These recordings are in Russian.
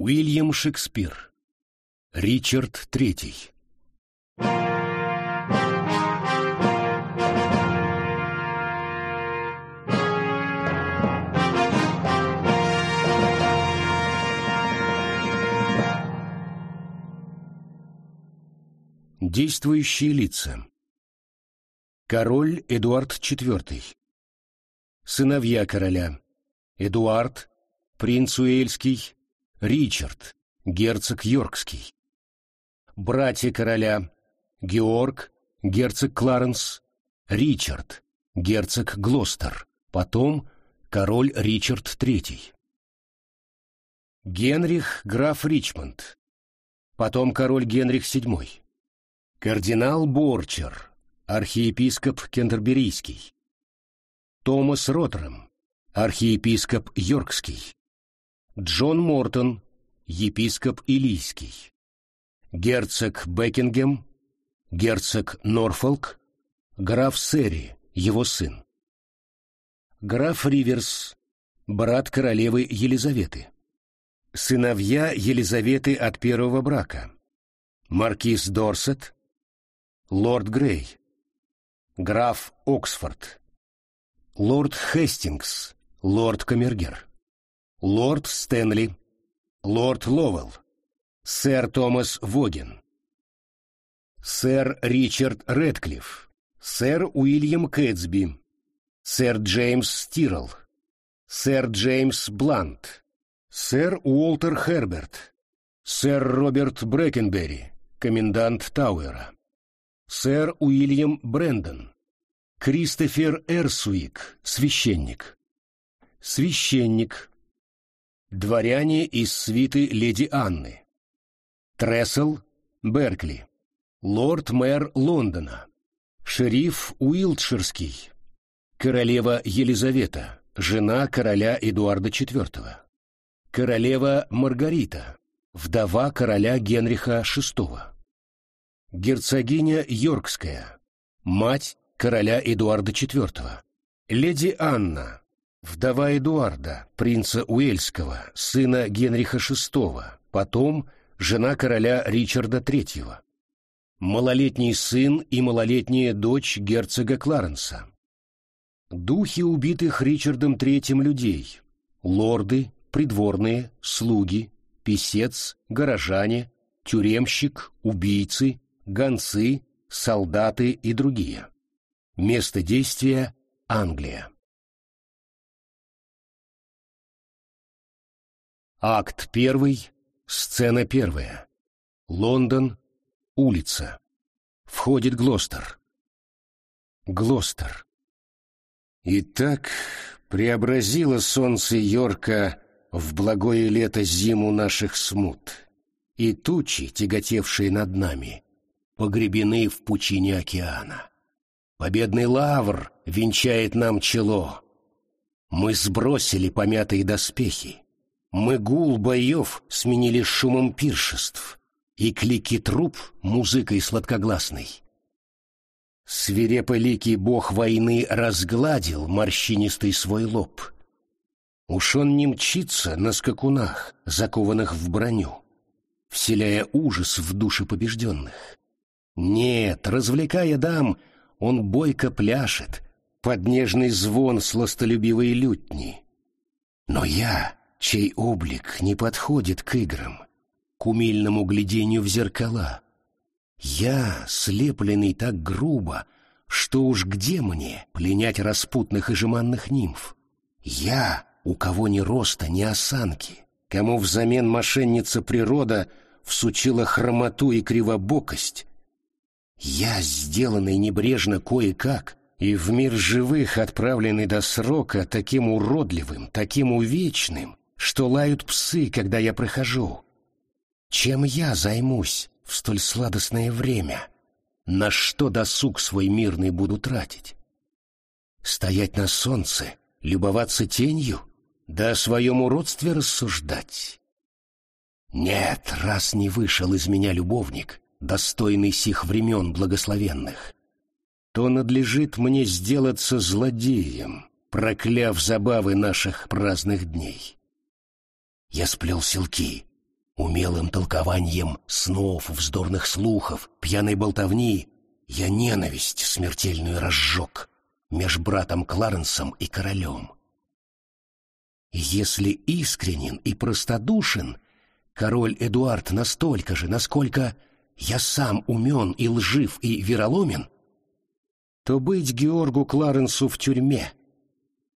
Уильям Шекспир. Ричард Третий. Действующие лица. Король Эдуард IV. Сыновья короля. Эдуард, принц Уэльский, Ричард, герцог Йоркский. Братья короля. Георг, герцог Кларенс, Ричард, герцог Глостер, потом король Ричард III. Генрих, граф Ричмонд, потом король Генрих VII. Кардинал Борчер, архиепископ Кентерберийский. Томас Роттером, архиепископ Йоркский. Джон Мортон, епископ Илийский. Герцог Бекингем, герцог Норфолк, граф Сери, его сын. Граф Риверс, брат королевы Елизаветы. Сыновья Елизаветы от первого брака. Маркиз Дорсет, лорд Грей, граф Оксфорд, лорд Хестингс, лорд Камергер, лорд Стэнли, лорд Ловелл, сэр Томас Воген, сэр Ричард Редклифф, сэр Уильям Кэтсби, сэр Джеймс Стирл, сэр Джеймс Блант, сэр Уолтер Херберт, сэр Роберт Брэкенберри, комендант Тауэра. Сэр Уильям Брэндон, Кристофер Эрсуик, священник. Священник. Дворяне из свиты леди Анны. Трессел, Беркли. Лорд-мэр Лондона. Шериф Уилтширский. Королева Елизавета, жена короля Эдуарда IV. Королева Маргарита, вдова короля Генриха VI герцогиня Йоркская, мать короля Эдуарда IV, леди Анна, вдова Эдуарда, принца Уэльского, сына Генриха VI, потом жена короля Ричарда III, малолетний сын и малолетняя дочь герцога Кларенса, духи убитых Ричардом III людей, лорды, придворные, слуги, писец, горожане, тюремщик, убийцы, гонцы, солдаты и другие. Место действия – Англия. Акт первый, сцена первая. Лондон, улица. Входит Глостер. Глостер. Итак, преобразило солнце Йорка в благое лето зиму наших смут, и тучи, тяготевшие над нами, погребены в пучине океана. Победный лавр венчает нам чело. Мы сбросили помятые доспехи. Мы гул боев сменили шумом пиршеств и клики труп музыкой сладкогласной. Свиреполикий бог войны разгладил морщинистый свой лоб. Уж он не мчится на скакунах, закованных в броню, вселяя ужас в души побежденных. Нет, развлекая дам, он бойко пляшет под нежный звон сластолюбивой лютни. Но я, чей облик не подходит к играм, к умильному глядению в зеркала, я, слепленный так грубо, что уж где мне пленять распутных и жеманных нимф? Я, у кого ни роста, ни осанки, кому взамен мошенница природа всучила хромоту и кривобокость, я, сделанный небрежно кое-как, и в мир живых отправленный до срока таким уродливым, таким увечным, что лают псы, когда я прохожу. Чем я займусь в столь сладостное время? На что досуг свой мирный буду тратить? Стоять на солнце, любоваться тенью, да о своем уродстве рассуждать? Нет, раз не вышел из меня любовник, достойный сих времен благословенных, то надлежит мне сделаться злодеем, прокляв забавы наших праздных дней. Я сплел селки, Умелым толкованием снов, вздорных слухов, пьяной болтовни я ненависть смертельную разжег меж братом Кларенсом и королем. Если искренен и простодушен, король Эдуард настолько же, насколько я сам умен и лжив и вероломен, то быть Георгу Кларенсу в тюрьме.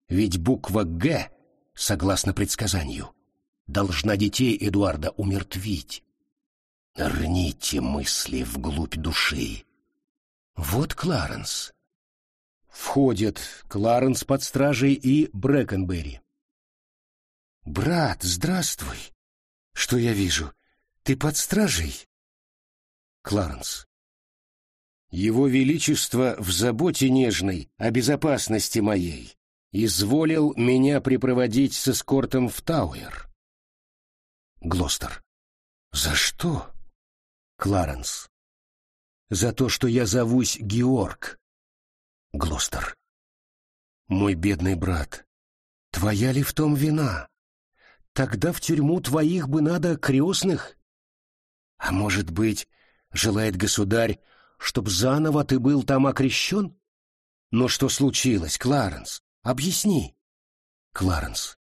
Ведь буква «Г», согласно предсказанию, должна детей Эдуарда умертвить. Рните мысли вглубь души. Вот Кларенс. Входят Кларенс под стражей и Брэкенберри. «Брат, здравствуй! Что я вижу? Ты под стражей?» Кларенс. «Его Величество в заботе нежной о безопасности моей изволил меня припроводить с эскортом в Тауэр». Глостер. «За что?» Кларенс. «За то, что я зовусь Георг». Глостер. «Мой бедный брат, твоя ли в том вина?» Тогда в тюрьму твоих бы надо крестных. А может быть, желает государь, чтоб заново ты был там окрещен? Но что случилось, Кларенс? Объясни. Кларенс.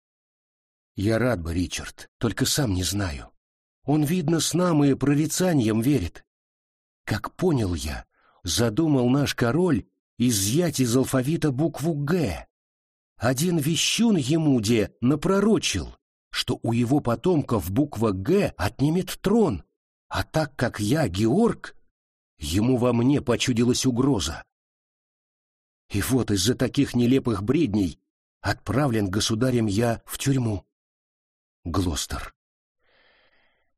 Я рад бы, Ричард, только сам не знаю. Он, видно, с нам и прорицанием верит. Как понял я, задумал наш король изъять из алфавита букву «Г». Один вещун ему де напророчил, что у его потомков буква «Г» отнимет трон, а так как я Георг, ему во мне почудилась угроза. И вот из-за таких нелепых бредней отправлен государем я в тюрьму. Глостер.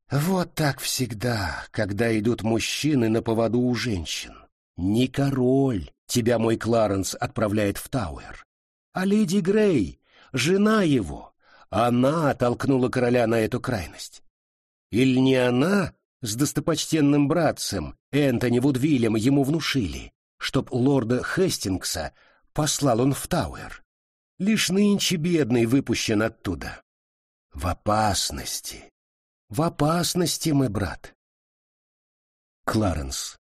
Вот так всегда, когда идут мужчины на поводу у женщин. Не король тебя, мой Кларенс, отправляет в Тауэр, а леди Грей, жена его, она толкнула короля на эту крайность. Или не она с достопочтенным братцем Энтони Вудвиллем ему внушили, чтоб лорда Хестингса послал он в Тауэр. Лишь нынче бедный выпущен оттуда. В опасности. В опасности, мой брат. Кларенс.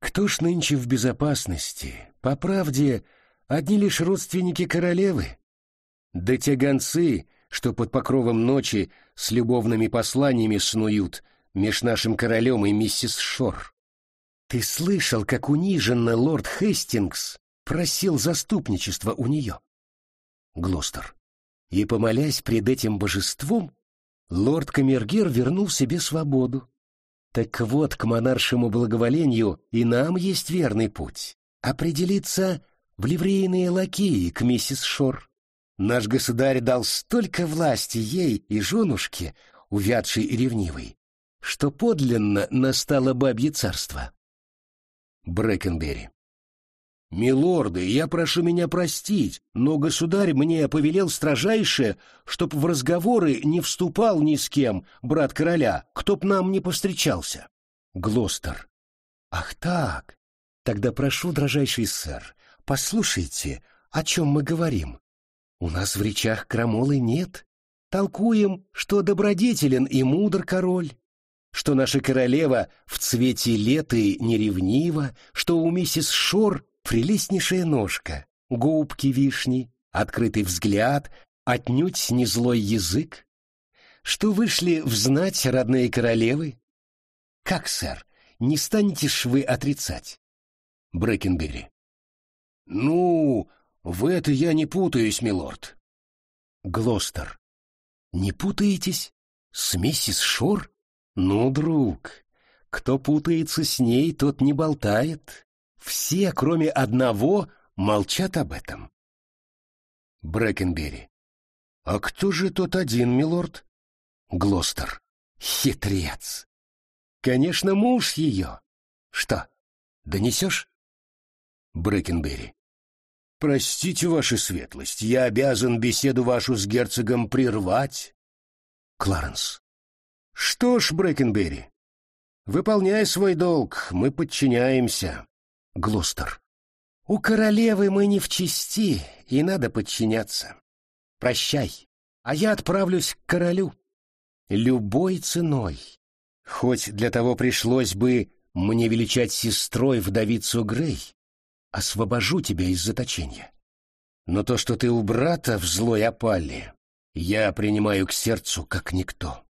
Кто ж нынче в безопасности? По правде, одни лишь родственники королевы. Да те гонцы, что под покровом ночи с любовными посланиями снуют меж нашим королем и миссис Шор. Ты слышал, как униженно лорд Хестингс просил заступничества у нее? Глостер. И, помолясь пред этим божеством, лорд Камергер вернул себе свободу. Так вот, к монаршему благоволению и нам есть верный путь — определиться в ливрейные лакеи к миссис Шор. Наш государь дал столько власти ей и женушке, увядшей и ревнивой, что подлинно настало бабье царство. Брэкенберри. «Милорды, я прошу меня простить, но государь мне повелел строжайше, чтоб в разговоры не вступал ни с кем, брат короля, кто б нам не повстречался». Глостер. «Ах так! Тогда прошу, дрожайший сэр, послушайте, о чем мы говорим. У нас в речах крамолы нет. Толкуем, что добродетелен и мудр король, что наша королева в цвете леты неревнива, что у миссис Шор прелестнейшая ножка, губки вишни, открытый взгляд, отнюдь не злой язык, что вышли взнать родные королевы. Как, сэр, не станете ж вы отрицать? Брэкенберри. Ну, в это я не путаюсь, милорд. Глостер. Не путаетесь? С миссис Шор? Ну, друг, кто путается с ней, тот не болтает. Все, кроме одного, молчат об этом. Брэкенберри. А кто же тот один, милорд? Глостер. Хитрец. Конечно, муж ее. Что, донесешь? Брэкенберри. «Простите, ваша светлость, я обязан беседу вашу с герцогом прервать». Кларенс. «Что ж, Брэкенберри, выполняй свой долг, мы подчиняемся». Глостер. «У королевы мы не в чести, и надо подчиняться. Прощай, а я отправлюсь к королю». любой ценой. Хоть для того пришлось бы мне величать сестрой вдовицу Грей, освобожу тебя из заточения. Но то, что ты у брата в злой опале, я принимаю к сердцу как никто.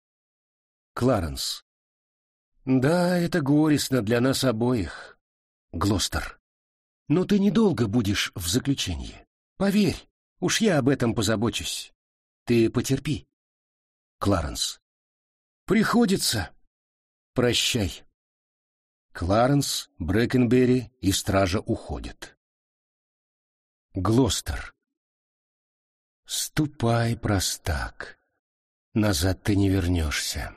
Кларенс. Да, это горестно для нас обоих. Глостер. Но ты недолго будешь в заключении. Поверь, уж я об этом позабочусь. Ты потерпи. Кларенс. Приходится. Прощай. Кларенс, Брэкенберри и стража уходят. Глостер. Ступай, простак. Назад ты не вернешься.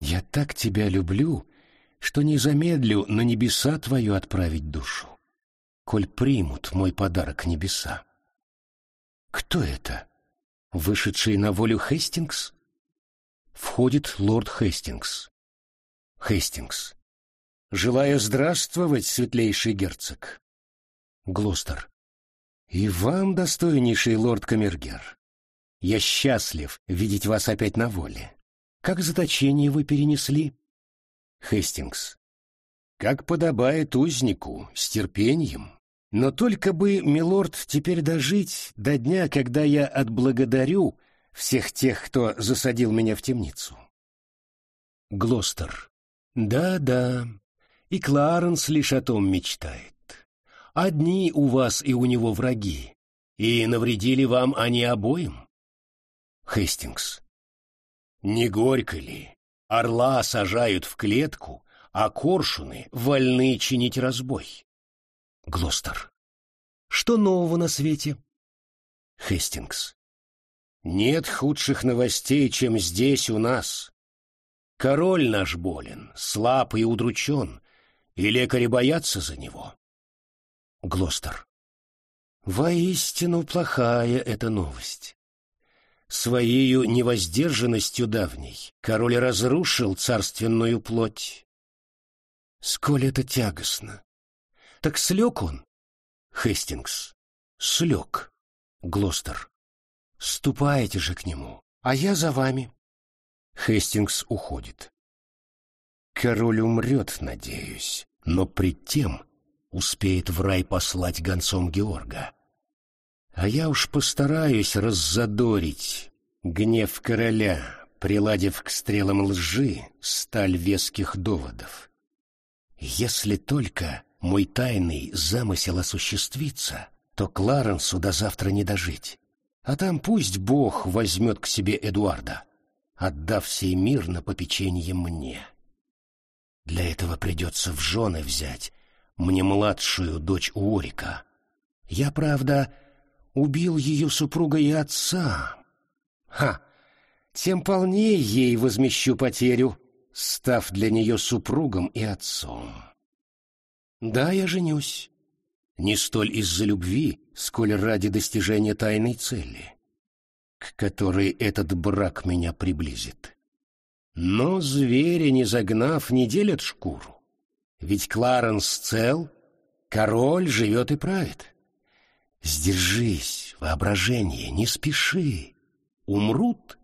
Я так тебя люблю, что не замедлю на небеса твою отправить душу, коль примут мой подарок небеса. Кто это? Вышедший на волю Хестингс? Входит лорд Хестингс. Хестингс. Желаю здравствовать, светлейший герцог. Глостер. И вам, достойнейший лорд Камергер. Я счастлив видеть вас опять на воле. Как заточение вы перенесли? Хестингс. Как подобает узнику, с терпением. Но только бы, милорд, теперь дожить до дня, когда я отблагодарю всех тех, кто засадил меня в темницу. Глостер. Да-да, и Кларенс лишь о том мечтает. Одни у вас и у него враги, и навредили вам они обоим? Хестингс. Не горько ли? Орла сажают в клетку, а коршуны вольны чинить разбой. Глостер. Что нового на свете? Хестингс. Нет худших новостей, чем здесь у нас. Король наш болен, слаб и удручен, и лекари боятся за него. Глостер. Воистину плохая эта новость. Своею невоздержанностью давней король разрушил царственную плоть. Сколь это тягостно. Так слег он? Хестингс. Слег. Глостер. Ступайте же к нему, а я за вами. Хестингс уходит. Король умрет, надеюсь, но пред тем успеет в рай послать гонцом Георга. А я уж постараюсь раззадорить гнев короля, приладив к стрелам лжи сталь веских доводов. Если только мой тайный замысел осуществится, то Кларенсу до завтра не дожить. А там пусть Бог возьмет к себе Эдуарда, отдав сей мир на попечение мне. Для этого придется в жены взять мне младшую дочь Уорика. Я, правда, убил ее супруга и отца. Ха! Тем полнее ей возмещу потерю, став для нее супругом и отцом. Да, я женюсь. Не столь из-за любви, сколь ради достижения тайной цели, к которой этот брак меня приблизит. Но звери, не загнав, не делят шкуру. Ведь Кларенс цел, король живет и правит. Сдержись, воображение, не спеши. Умрут,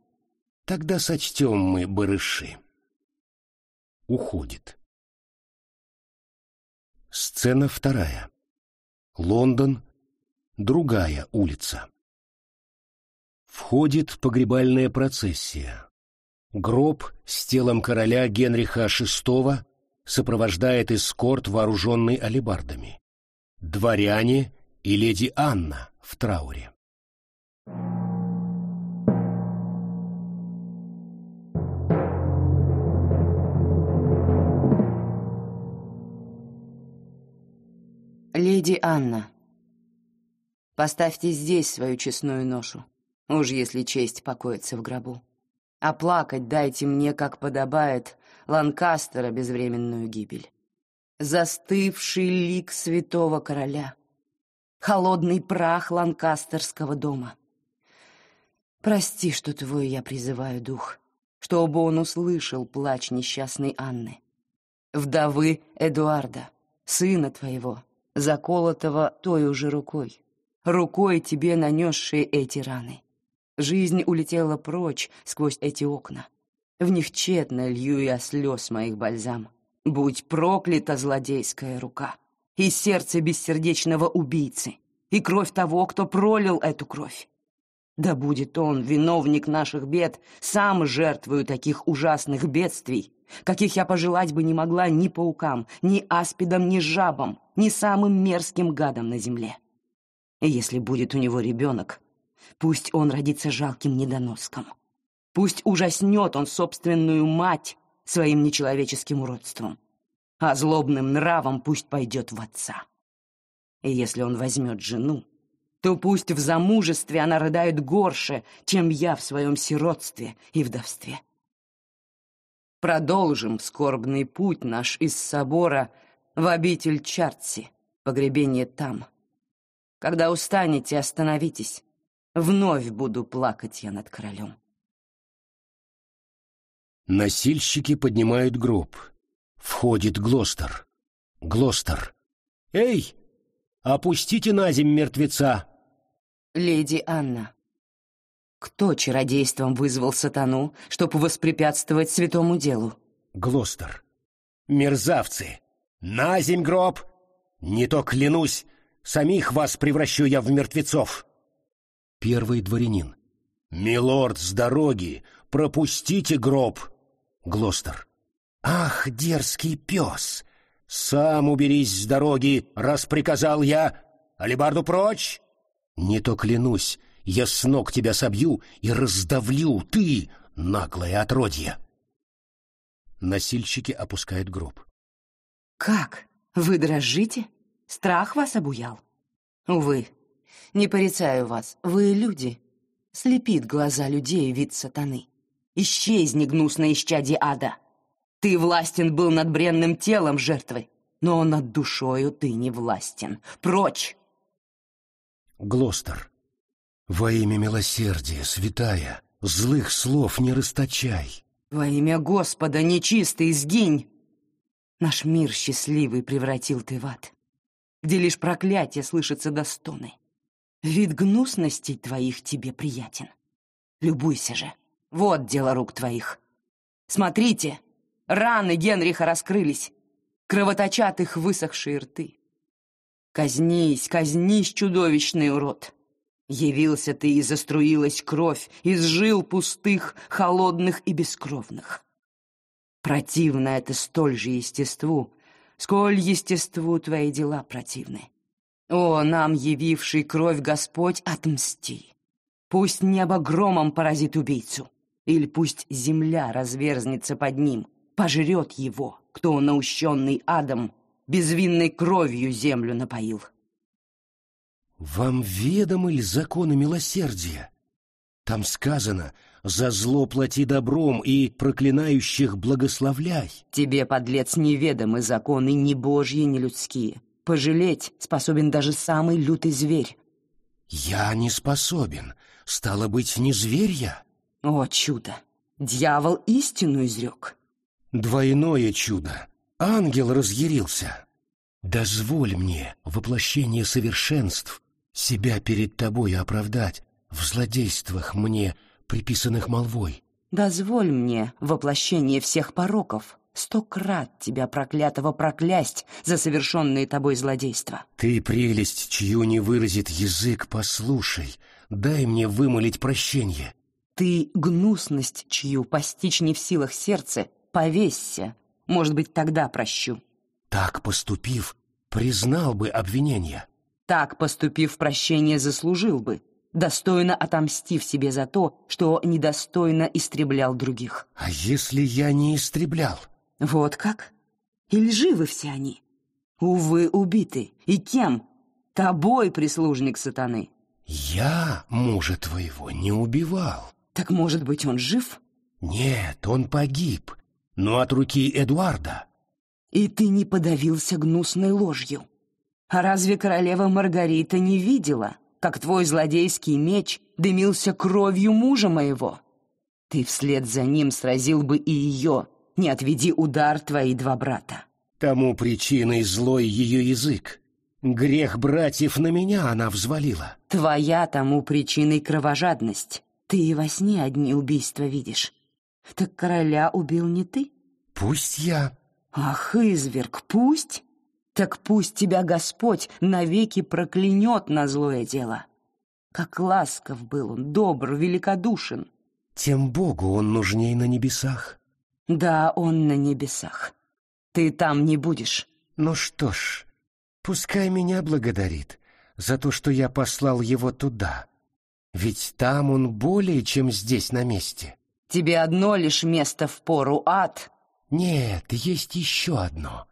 тогда сочтем мы барыши. Уходит. Сцена вторая. Лондон, другая улица. Входит погребальная процессия. Гроб с телом короля Генриха VI сопровождает эскорт, вооруженный алебардами. Дворяне и леди Анна в трауре. Леди Анна, поставьте здесь свою честную ношу, уж если честь покоится в гробу. А плакать дайте мне, как подобает, Ланкастера безвременную гибель. Застывший лик святого короля — холодный прах ланкастерского дома. Прости, что твой я призываю дух, чтобы он услышал плач несчастной Анны, вдовы Эдуарда, сына твоего, заколотого той уже рукой, рукой тебе нанесшей эти раны. Жизнь улетела прочь сквозь эти окна, В них тщетно лью я слез моих бальзам. Будь проклята злодейская рука, и сердце бессердечного убийцы, и кровь того, кто пролил эту кровь. Да будет он, виновник наших бед, сам жертвою таких ужасных бедствий, каких я пожелать бы не могла ни паукам, ни аспидам, ни жабам, ни самым мерзким гадам на земле. И если будет у него ребенок, пусть он родится жалким недоноском. Пусть ужаснет он собственную мать своим нечеловеческим уродством, а злобным нравом пусть пойдет в отца. И если он возьмет жену, то пусть в замужестве она рыдает горше, чем я в своем сиротстве и вдовстве. Продолжим скорбный путь наш из собора в обитель Чартси, погребение там. Когда устанете, остановитесь. Вновь буду плакать я над королем. Носильщики поднимают гроб. Входит Глостер. Глостер. «Эй, опустите на земь мертвеца!» Леди Анна, кто чародейством вызвал сатану, чтобы воспрепятствовать святому делу? Глостер. Мерзавцы! На земь гроб! Не то клянусь, самих вас превращу я в мертвецов. Первый дворянин. Милорд с дороги, пропустите гроб. Глостер. Ах, дерзкий пес! Сам уберись с дороги, раз приказал я. Алибарду прочь! Не то клянусь, я с ног тебя собью и раздавлю, ты, наглое отродье. Носильщики опускают гроб. Как? Вы дрожите? Страх вас обуял? Увы, не порицаю вас, вы люди. Слепит глаза людей вид сатаны. Исчезни, гнусное исчадие ада. Ты властен был над бренным телом жертвы, но над душою ты не властен. Прочь! Глостер. Во имя милосердия, святая, злых слов не расточай. Во имя Господа, нечистый, сгинь! Наш мир счастливый превратил ты в ад, где лишь проклятие слышится до стоны. Вид гнусностей твоих тебе приятен. Любуйся же, вот дело рук твоих. Смотрите, раны Генриха раскрылись, кровоточат их высохшие рты. Казнись, казнись, чудовищный урод! Явился ты, и заструилась кровь из жил пустых, холодных и бескровных. Противно это столь же естеству, сколь естеству твои дела противны. О, нам явивший кровь Господь, отмсти! Пусть небо громом поразит убийцу, или пусть земля разверзнется под ним, пожрет его, кто, наущенный адом, безвинной кровью землю напоил. Вам ведомы ли законы милосердия? Там сказано «За зло плати добром и проклинающих благословляй». Тебе, подлец, неведомы законы ни божьи, ни людские. Пожалеть способен даже самый лютый зверь. Я не способен. Стало быть, не зверь я? О, чудо! Дьявол истину изрек. Двойное чудо. Ангел разъярился. Дозволь мне, воплощение совершенств, себя перед тобой оправдать в злодействах мне, приписанных молвой. Дозволь мне, воплощение всех пороков, сто крат тебя, проклятого, проклясть за совершенные тобой злодейства. Ты, прелесть, чью не выразит язык, послушай, дай мне вымолить прощение. Ты, гнусность, чью постичь не в силах сердце, повесься, может быть, тогда прощу. Так поступив, признал бы обвинение. Так поступив, прощение заслужил бы, достойно отомстив себе за то, что недостойно истреблял других. А если я не истреблял? Вот как? И лживы все они. Увы, убиты. И кем? Тобой, прислужник сатаны. Я мужа твоего не убивал. Так, может быть, он жив? Нет, он погиб но от руки Эдуарда. И ты не подавился гнусной ложью. А разве королева Маргарита не видела, как твой злодейский меч дымился кровью мужа моего? Ты вслед за ним сразил бы и ее, не отведи удар твои два брата. Тому причиной злой ее язык. Грех братьев на меня она взвалила. Твоя тому причиной кровожадность. Ты и во сне одни убийства видишь. Так короля убил не ты? Пусть я. Ах, изверг, пусть? Так пусть тебя Господь навеки проклянет на злое дело. Как ласков был он, добр, великодушен. Тем Богу он нужней на небесах. Да, он на небесах. Ты там не будешь. Ну что ж, пускай меня благодарит за то, что я послал его туда. Ведь там он более, чем здесь на месте. Тебе одно лишь место в пору ад. Нет, есть еще одно.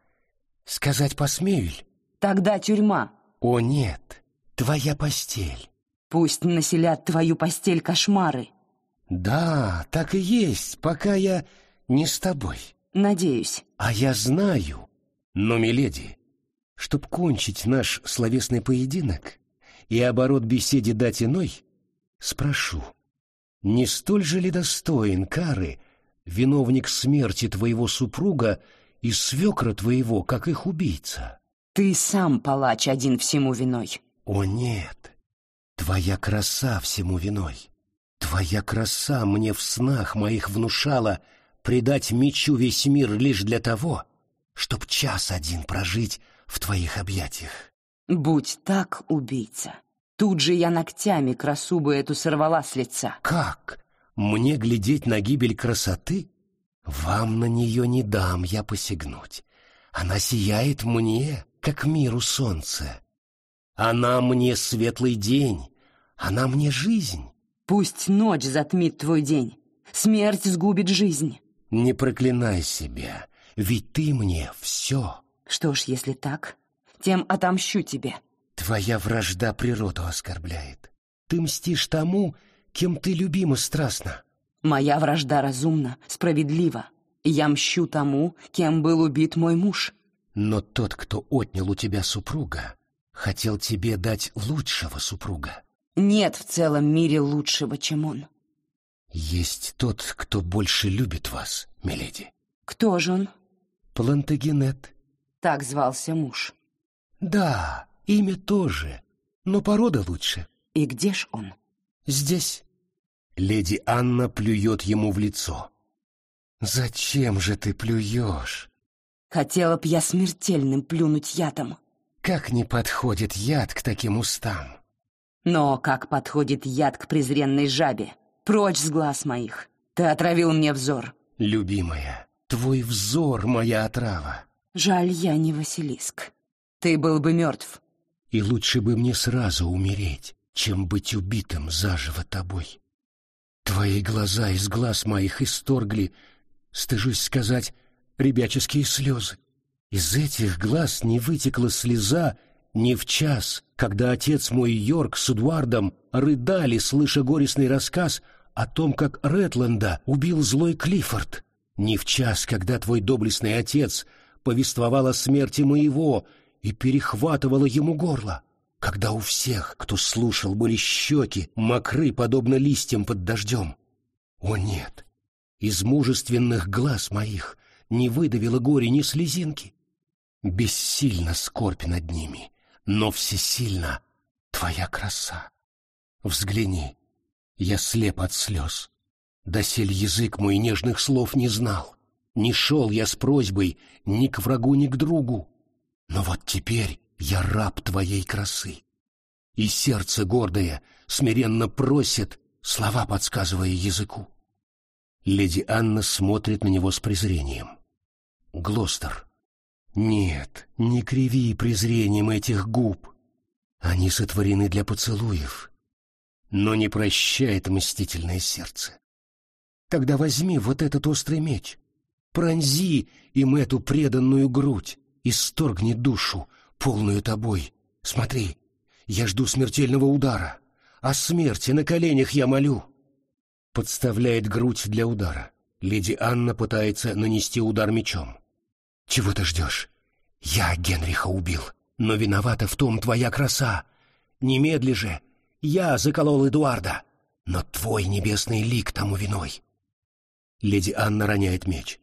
Сказать посмею ли? Тогда тюрьма. О нет, твоя постель. Пусть населят твою постель кошмары. Да, так и есть, пока я не с тобой. Надеюсь. А я знаю. Но, миледи, чтоб кончить наш словесный поединок и оборот беседе дать иной, спрошу, не столь же ли достоин кары виновник смерти твоего супруга и свекра твоего, как их убийца? Ты сам палач один всему виной. О нет, твоя краса всему виной. Твоя краса мне в снах моих внушала предать мечу весь мир лишь для того, чтоб час один прожить в твоих объятиях. Будь так, убийца. Тут же я ногтями красу бы эту сорвала с лица. Как? Мне глядеть на гибель красоты? Вам на нее не дам я посягнуть. Она сияет мне, как миру солнце. Она мне светлый день, она мне жизнь. Пусть ночь затмит твой день, смерть сгубит жизнь. Не проклинай себя, ведь ты мне все. Что ж, если так, тем отомщу тебе. Твоя вражда природу оскорбляет. Ты мстишь тому, кем ты любима страстно. Моя вражда разумна, справедлива. Я мщу тому, кем был убит мой муж. Но тот, кто отнял у тебя супруга, хотел тебе дать лучшего супруга. Нет в целом мире лучшего, чем он. Есть тот, кто больше любит вас, миледи. Кто же он? Плантагенет. Так звался муж. Да, имя тоже, но порода лучше. И где ж он? Здесь. Леди Анна плюет ему в лицо. Зачем же ты плюешь? Хотела б я смертельным плюнуть ядом. Как не подходит яд к таким устам? Но как подходит яд к презренной жабе? Прочь с глаз моих. Ты отравил мне взор. Любимая, твой взор — моя отрава. Жаль, я не Василиск. Ты был бы мертв. И лучше бы мне сразу умереть, чем быть убитым заживо тобой. Твои глаза из глаз моих исторгли, стыжусь сказать, ребяческие слезы. Из этих глаз не вытекла слеза ни в час, когда отец мой Йорк с Эдуардом рыдали, слыша горестный рассказ о том, как Ретленда убил злой Клиффорд, ни в час, когда твой доблестный отец повествовал о смерти моего и перехватывала ему горло, когда у всех, кто слушал, были щеки, мокры, подобно листьям под дождем. О нет, из мужественных глаз моих не выдавило горе ни слезинки. Бессильно скорбь над ними, но всесильна твоя краса. Взгляни, я слеп от слез. Досель язык мой нежных слов не знал. Не шел я с просьбой ни к врагу, ни к другу. Но вот теперь я раб твоей красы. И сердце гордое смиренно просит, слова подсказывая языку. Леди Анна смотрит на него с презрением. Глостер. Нет, не криви презрением этих губ. Они сотворены для поцелуев, но не прощает мстительное сердце. Тогда возьми вот этот острый меч, пронзи им эту преданную грудь, исторгни душу, полную тобой. Смотри, я жду смертельного удара, о смерти на коленях я молю. Подставляет грудь для удара. Леди Анна пытается нанести удар мечом. Чего ты ждешь? Я Генриха убил, но виновата в том твоя краса. Немедли же, я заколол Эдуарда, но твой небесный лик тому виной. Леди Анна роняет меч.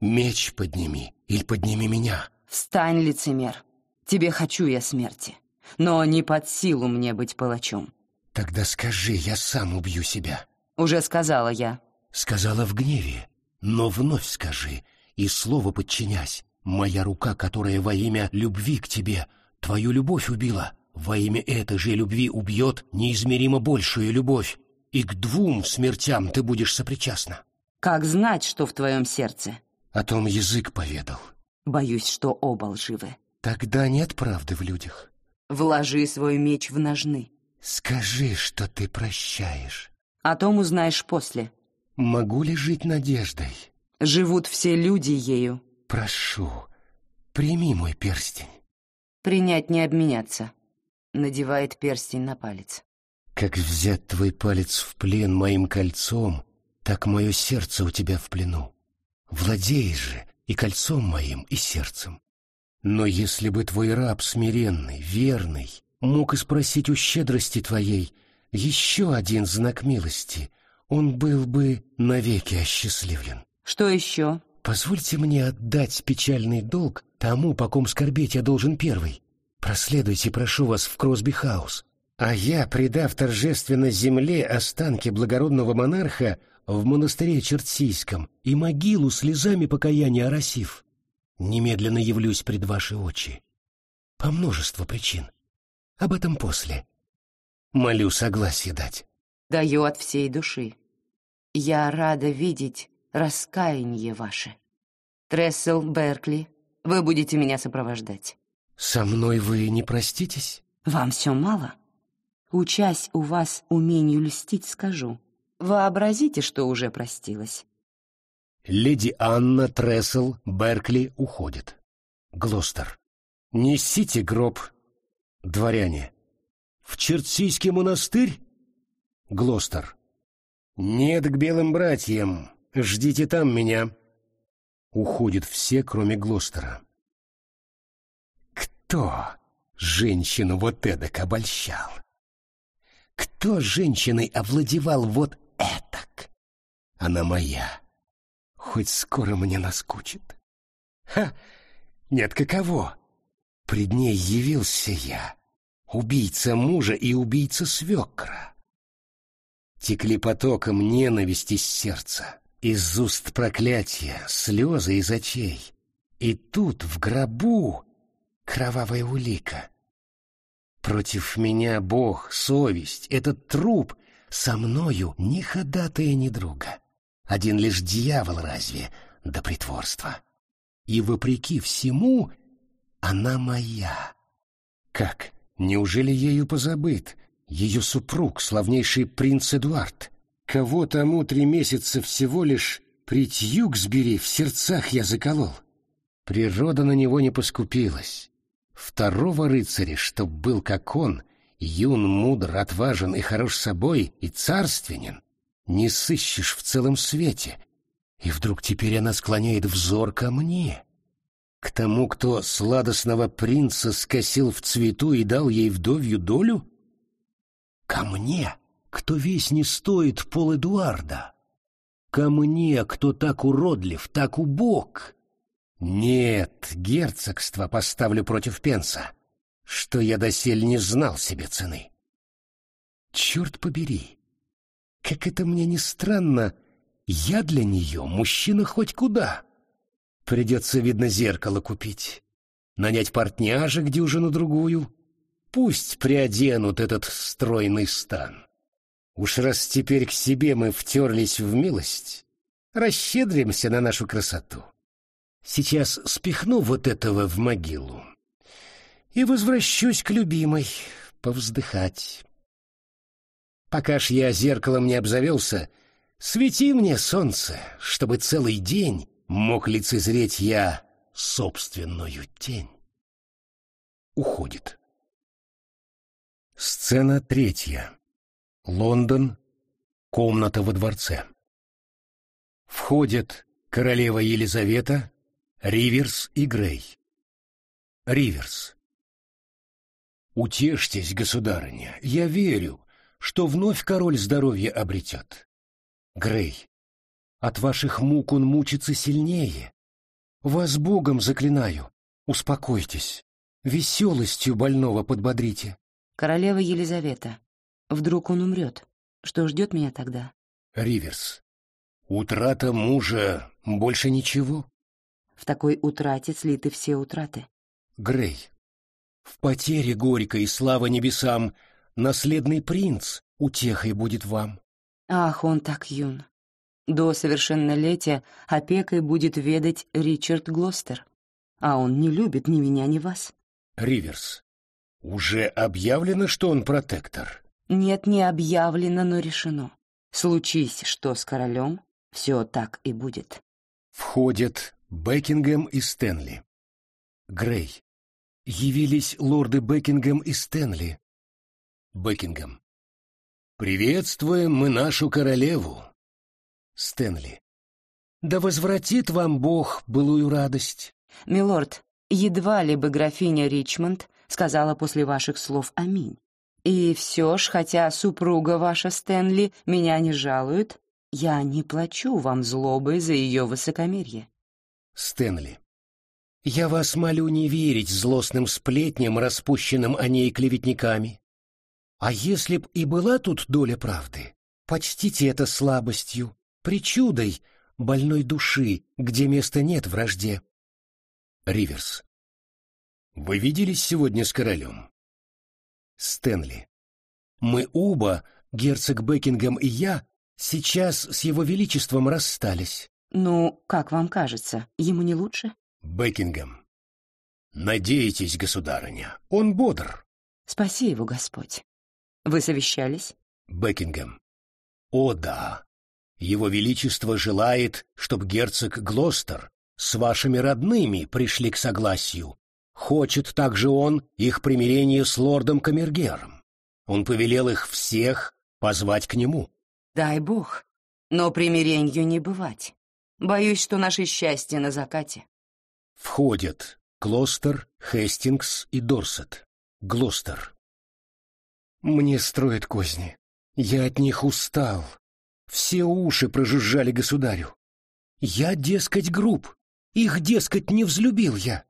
Меч подними, или подними меня. Встань, лицемер. Тебе хочу я смерти, но не под силу мне быть палачом. Тогда скажи, я сам убью себя. Уже сказала я. сказала в гневе, но вновь скажи, и слово подчинясь, моя рука, которая во имя любви к тебе твою любовь убила, во имя этой же любви убьет неизмеримо большую любовь, и к двум смертям ты будешь сопричастна. Как знать, что в твоем сердце? О том язык поведал. Боюсь, что оба лживы. Тогда нет правды в людях. Вложи свой меч в ножны. Скажи, что ты прощаешь. О том узнаешь после. Могу ли жить надеждой? Живут все люди ею. Прошу, прими мой перстень. Принять не обменяться. Надевает перстень на палец. Как взять твой палец в плен моим кольцом, так мое сердце у тебя в плену. Владей же и кольцом моим, и сердцем. Но если бы твой раб смиренный, верный, мог и спросить у щедрости твоей еще один знак милости, он был бы навеки осчастливлен. Что еще? Позвольте мне отдать печальный долг тому, по ком скорбеть я должен первый. Проследуйте, прошу вас, в Кросби-хаус. А я, предав торжественно земле останки благородного монарха в монастыре Чертсийском и могилу слезами покаяния оросив, немедленно явлюсь пред ваши очи. По множеству причин. Об этом после. Молю согласие дать. Даю от всей души. Я рада видеть раскаяние ваше. Трессел, Беркли, вы будете меня сопровождать. Со мной вы не проститесь? Вам все мало? Учась у вас умению льстить, скажу. Вообразите, что уже простилась. Леди Анна Трессел Беркли уходит. Глостер. Несите гроб. Дворяне. В Чертсийский монастырь? Глостер. Нет к белым братьям. Ждите там меня. Уходят все, кроме Глостера. Кто женщину вот эдак обольщал? Кто женщиной овладевал вот? Она моя. Хоть скоро мне наскучит. Ха! Нет, каково? Пред ней явился я, убийца мужа и убийца свекра. Текли потоком ненависти с сердца, из уст проклятия, слезы из очей. И тут, в гробу, кровавая улика. Против меня Бог, совесть, этот труп, со мною ни ходатая, ни друга. Один лишь дьявол разве, до притворства. И вопреки всему, она моя. Как, неужели ею позабыт? Ее супруг, славнейший принц Эдуард. Кого тому три месяца всего лишь при Тьюксбери в сердцах я заколол. Природа на него не поскупилась. Второго рыцаря, чтоб был как он, юн, мудр, отважен и хорош собой, и царственен, не сыщешь в целом свете. И вдруг теперь она склоняет взор ко мне, к тому, кто сладостного принца скосил в цвету и дал ей вдовью долю? Ко мне, кто весь не стоит пол Эдуарда. Ко мне, кто так уродлив, так убог. Нет, герцогство поставлю против Пенса, что я досель не знал себе цены. Черт побери, как это мне не странно, я для нее мужчина хоть куда. Придется, видно, зеркало купить, нанять портняжек дюжину-другую. Пусть приоденут этот стройный стан. Уж раз теперь к себе мы втерлись в милость, расщедримся на нашу красоту. Сейчас спихну вот этого в могилу и возвращусь к любимой повздыхать. Пока ж я зеркалом не обзавелся, свети мне, солнце, чтобы целый день мог лицезреть я собственную тень. Уходит. Сцена третья. Лондон. Комната во дворце. Входят королева Елизавета, Риверс и Грей. Риверс. Утешьтесь, государыня, я верю, что вновь король здоровье обретет. Грей. От ваших мук он мучится сильнее. Вас Богом заклинаю, успокойтесь. Веселостью больного подбодрите. Королева Елизавета. Вдруг он умрет. Что ждет меня тогда? Риверс. Утрата мужа больше ничего? В такой утрате слиты все утраты. Грей, в потере горькой, слава небесам, наследный принц утехой будет вам. Ах, он так юн. До совершеннолетия опекой будет ведать Ричард Глостер. А он не любит ни меня, ни вас. Риверс, уже объявлено, что он протектор? Нет, не объявлено, но решено. Случись, что с королем, все так и будет. Входят Бекингем и Стэнли. Грей. Явились лорды Бекингем и Стэнли. Бекингем. Приветствуем мы нашу королеву. Стэнли. Да возвратит вам Бог былую радость. Милорд, едва ли бы графиня Ричмонд сказала после ваших слов «Аминь». И все ж, хотя супруга ваша Стэнли меня не жалует, я не плачу вам злобой за ее высокомерие. Стэнли. Я вас молю не верить злостным сплетням, распущенным о ней клеветниками. А если б и была тут доля правды, почтите это слабостью, причудой больной души, где места нет вражде. Риверс. Вы виделись сегодня с королем? Стэнли. Мы оба, герцог Бекингем и я, сейчас с его величеством расстались. Ну, как вам кажется, ему не лучше? Бекингем. Надеетесь, государыня, он бодр. Спаси его, Господь. Вы совещались? Бекингем. О да. Его величество желает, чтобы герцог Глостер с вашими родными пришли к согласию Хочет также он их примирение с лордом Камергером. Он повелел их всех позвать к нему. Дай бог, но примирению не бывать. Боюсь, что наше счастье на закате. Входят Клостер, Хестингс и Дорсет. Глостер. Мне строят козни. Я от них устал. Все уши прожужжали государю. Я, дескать, груб. Их, дескать, не взлюбил я.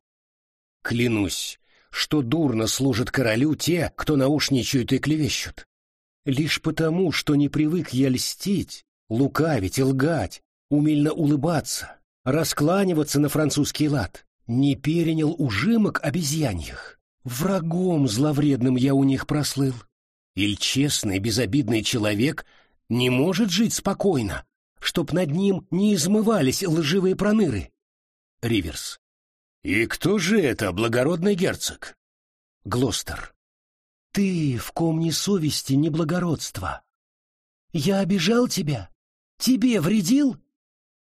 Клянусь, что дурно служат королю те, кто наушничают и клевещут. Лишь потому, что не привык я льстить, лукавить и лгать, умельно улыбаться, раскланиваться на французский лад, не перенял ужимок обезьяньих. Врагом зловредным я у них прослыл. Иль честный, безобидный человек не может жить спокойно, чтоб над ним не измывались лживые проныры. Риверс. «И кто же это, благородный герцог?» Глостер. «Ты, в ком ни совести, ни благородства. Я обижал тебя? Тебе вредил?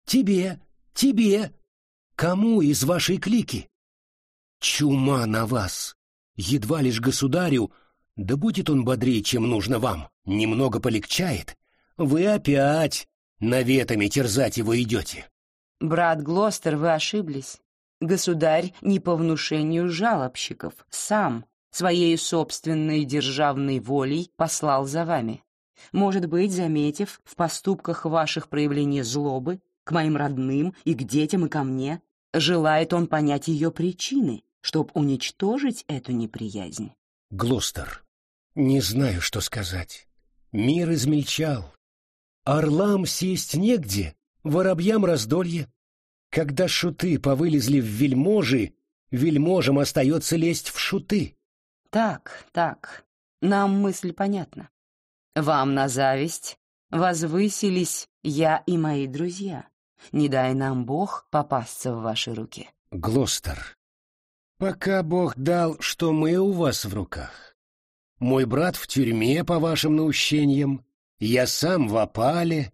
Тебе, тебе. Кому из вашей клики? Чума на вас. Едва лишь государю, да будет он бодрее, чем нужно вам, немного полегчает. Вы опять наветами терзать его идете». «Брат Глостер, вы ошиблись. Государь не по внушению жалобщиков, сам, своей собственной державной волей послал за вами. Может быть, заметив в поступках ваших проявление злобы к моим родным и к детям и ко мне, желает он понять ее причины, чтоб уничтожить эту неприязнь. Глостер, не знаю, что сказать. Мир измельчал. Орлам сесть негде, воробьям раздолье. Когда шуты повылезли в вельможи, вельможам остается лезть в шуты. Так, так, нам мысль понятна. Вам на зависть возвысились я и мои друзья. Не дай нам Бог попасться в ваши руки. Глостер, пока Бог дал, что мы у вас в руках. Мой брат в тюрьме по вашим наущениям, я сам в опале,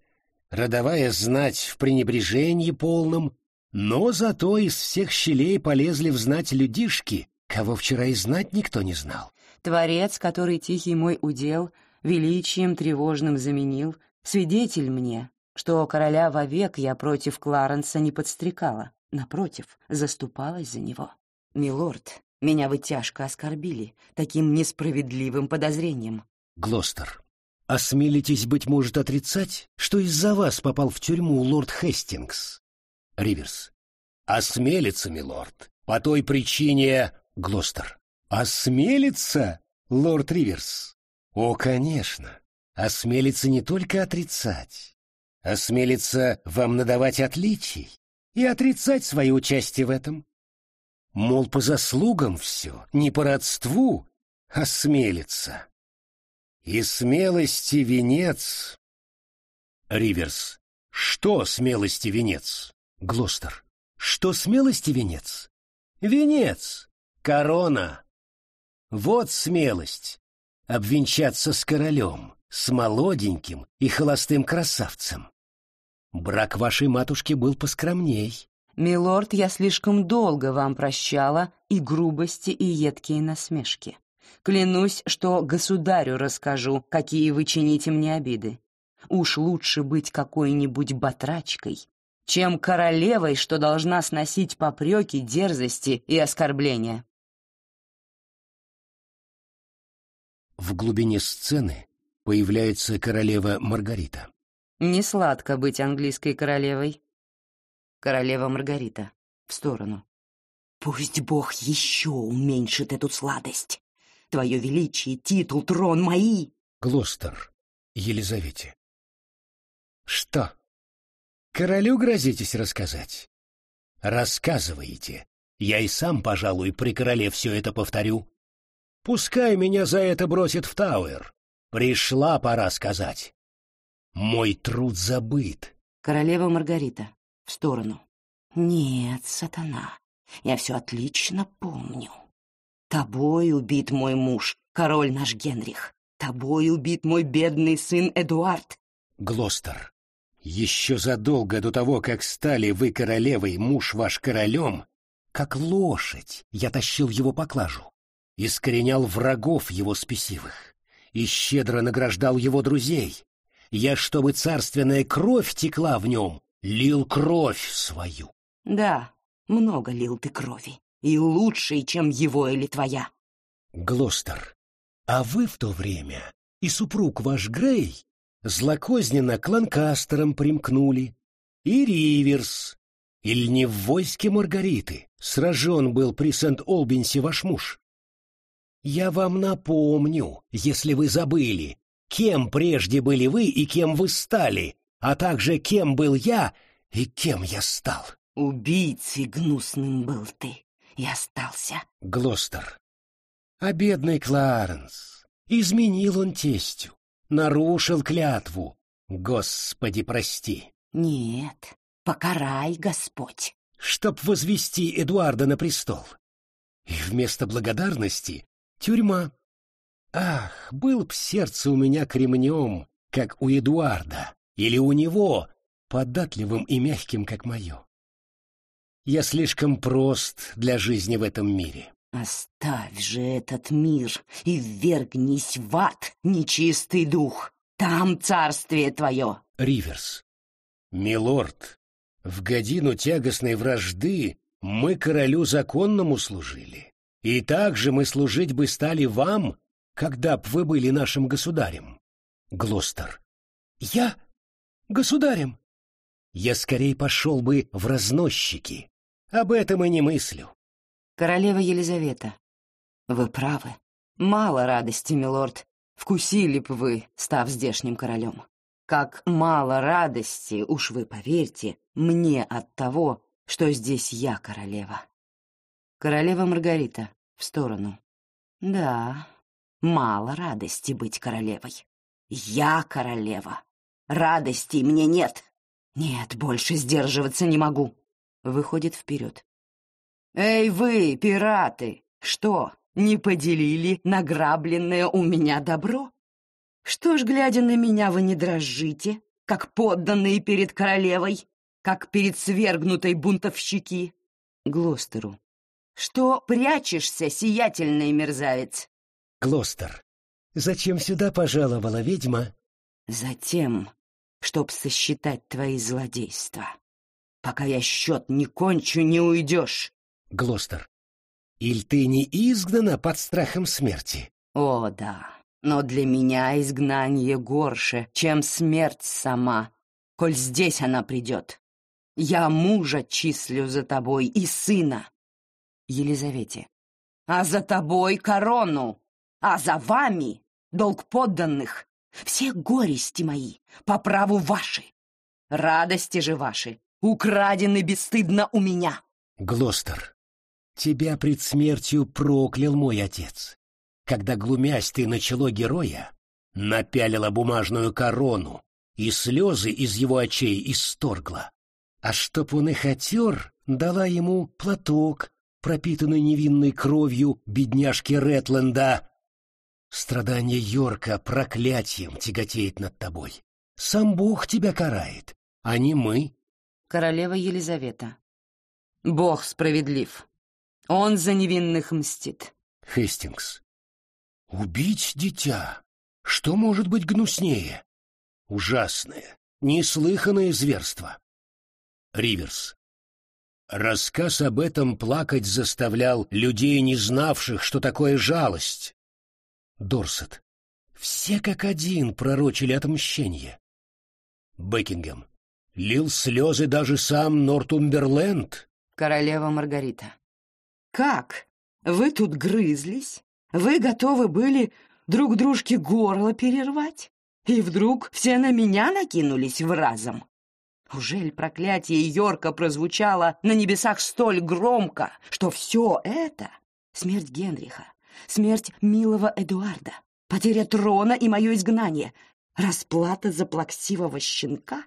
родовая знать в пренебрежении полном, но зато из всех щелей полезли в знать людишки, кого вчера и знать никто не знал. Творец, который тихий мой удел, величием тревожным заменил, свидетель мне, что короля вовек я против Кларенса не подстрекала, напротив, заступалась за него. Милорд, меня вы тяжко оскорбили таким несправедливым подозрением. Глостер, осмелитесь, быть может, отрицать, что из-за вас попал в тюрьму лорд Хестингс? Риверс. Осмелится, милорд, по той причине... Глостер. Осмелится, лорд Риверс? О, конечно. Осмелится не только отрицать. Осмелится вам надавать отличий и отрицать свое участие в этом? Мол, по заслугам все, не по родству, осмелится. И смелости венец... Риверс. Что смелости венец? Глостер. Что смелости венец? Венец. Корона. Вот смелость. Обвенчаться с королем, с молоденьким и холостым красавцем. Брак вашей матушки был поскромней. Милорд, я слишком долго вам прощала и грубости, и едкие насмешки. Клянусь, что государю расскажу, какие вы чините мне обиды. Уж лучше быть какой-нибудь батрачкой, чем королевой, что должна сносить попреки, дерзости и оскорбления. В глубине сцены появляется королева Маргарита. Не сладко быть английской королевой. Королева Маргарита. В сторону. Пусть Бог еще уменьшит эту сладость. Твое величие, титул, трон мои. Глостер. Елизавете. Что? Королю грозитесь рассказать? Рассказываете. Я и сам, пожалуй, при короле все это повторю. Пускай меня за это бросит в Тауэр. Пришла пора сказать. Мой труд забыт. Королева Маргарита. В сторону. Нет, сатана, я все отлично помню. Тобой убит мой муж, король наш Генрих. Тобой убит мой бедный сын Эдуард. Глостер, еще задолго до того, как стали вы королевой, муж ваш королем, как лошадь я тащил его поклажу, искоренял врагов его спесивых и щедро награждал его друзей, я, чтобы царственная кровь текла в нем, лил кровь свою. Да, много лил ты крови, и лучшей, чем его или твоя. Глостер, а вы в то время и супруг ваш Грей злокозненно к Ланкастерам примкнули, и Риверс, или не в войске Маргариты, сражен был при Сент-Олбинсе ваш муж. Я вам напомню, если вы забыли, кем прежде были вы и кем вы стали, а также кем был я и кем я стал. Убийцей гнусным был ты и остался. Глостер. А бедный Кларенс. Изменил он тестю, нарушил клятву. Господи, прости. Нет, покарай, Господь. Чтоб возвести Эдуарда на престол. И вместо благодарности — тюрьма. Ах, был б сердце у меня кремнем, как у Эдуарда, или у него, податливым и мягким, как мое. Я слишком прост для жизни в этом мире. Оставь же этот мир и ввергнись в ад, нечистый дух. Там царствие твое. Риверс. Милорд, в годину тягостной вражды мы королю законному служили. И также мы служить бы стали вам, когда б вы были нашим государем. Глостер. Я? Государем? Я скорее пошел бы в разносчики. Об этом и не мыслю. Королева Елизавета. Вы правы. Мало радости, милорд. Вкусили б вы, став здешним королем. Как мало радости, уж вы поверьте, мне от того, что здесь я королева. Королева Маргарита. В сторону. Да, Мало радости быть королевой. Я королева. Радости мне нет. Нет, больше сдерживаться не могу. Выходит вперед. Эй вы, пираты, что, не поделили награбленное у меня добро? Что ж, глядя на меня, вы не дрожите, как подданные перед королевой, как перед свергнутой бунтовщики? Глостеру. Что прячешься, сиятельный мерзавец? Глостер, зачем сюда пожаловала ведьма? Затем, чтоб сосчитать твои злодейства. Пока я счет не кончу, не уйдешь. Глостер, иль ты не изгнана под страхом смерти? О, да, но для меня изгнание горше, чем смерть сама, коль здесь она придет. Я мужа числю за тобой и сына. Елизавете. А за тобой корону а за вами долг подданных. Все горести мои по праву ваши. Радости же ваши украдены бесстыдно у меня. Глостер, тебя пред смертью проклял мой отец, когда, глумясь ты начало героя, напялила бумажную корону и слезы из его очей исторгла. А чтоб он их отер, дала ему платок, пропитанный невинной кровью бедняжки Ретленда. Страдание Йорка проклятием тяготеет над тобой. Сам Бог тебя карает, а не мы. Королева Елизавета. Бог справедлив. Он за невинных мстит. Хестингс. Убить дитя? Что может быть гнуснее? Ужасное, неслыханное зверство. Риверс. Рассказ об этом плакать заставлял людей, не знавших, что такое жалость. Дорсет. Все как один пророчили отмщение. Бекингем. Лил слезы даже сам Нортумберленд. Королева Маргарита. Как? Вы тут грызлись? Вы готовы были друг дружке горло перервать? И вдруг все на меня накинулись в разом? Ужель проклятие Йорка прозвучало на небесах столь громко, что все это — смерть Генриха, смерть милого Эдуарда, потеря трона и мое изгнание, расплата за плаксивого щенка?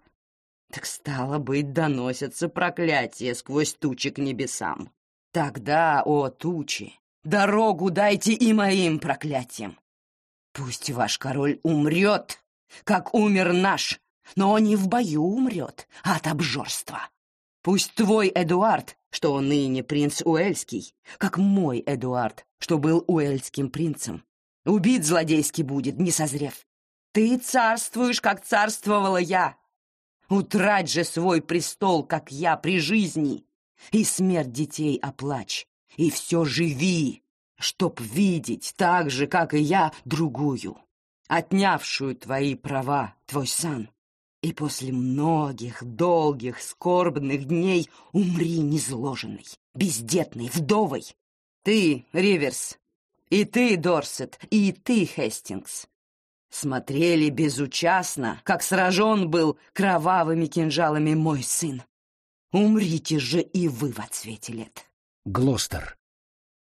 Так стало быть, доносятся проклятия сквозь тучи к небесам. Тогда, о тучи, дорогу дайте и моим проклятиям. Пусть ваш король умрет, как умер наш, но не в бою умрет, а от обжорства. Пусть твой Эдуард, что ныне принц Уэльский, как мой Эдуард, что был уэльским принцем, убит злодейски будет, не созрев. Ты царствуешь, как царствовала я. Утрать же свой престол, как я при жизни, и смерть детей оплачь, и все живи, чтоб видеть так же, как и я, другую, отнявшую твои права, твой сан. И после многих, долгих, скорбных дней умри незложенной, бездетной, вдовой. Ты, Риверс, и ты, Дорсет, и ты, Хестингс, смотрели безучастно, как сражен был кровавыми кинжалами мой сын. Умрите же и вы в отсвете лет. Глостер.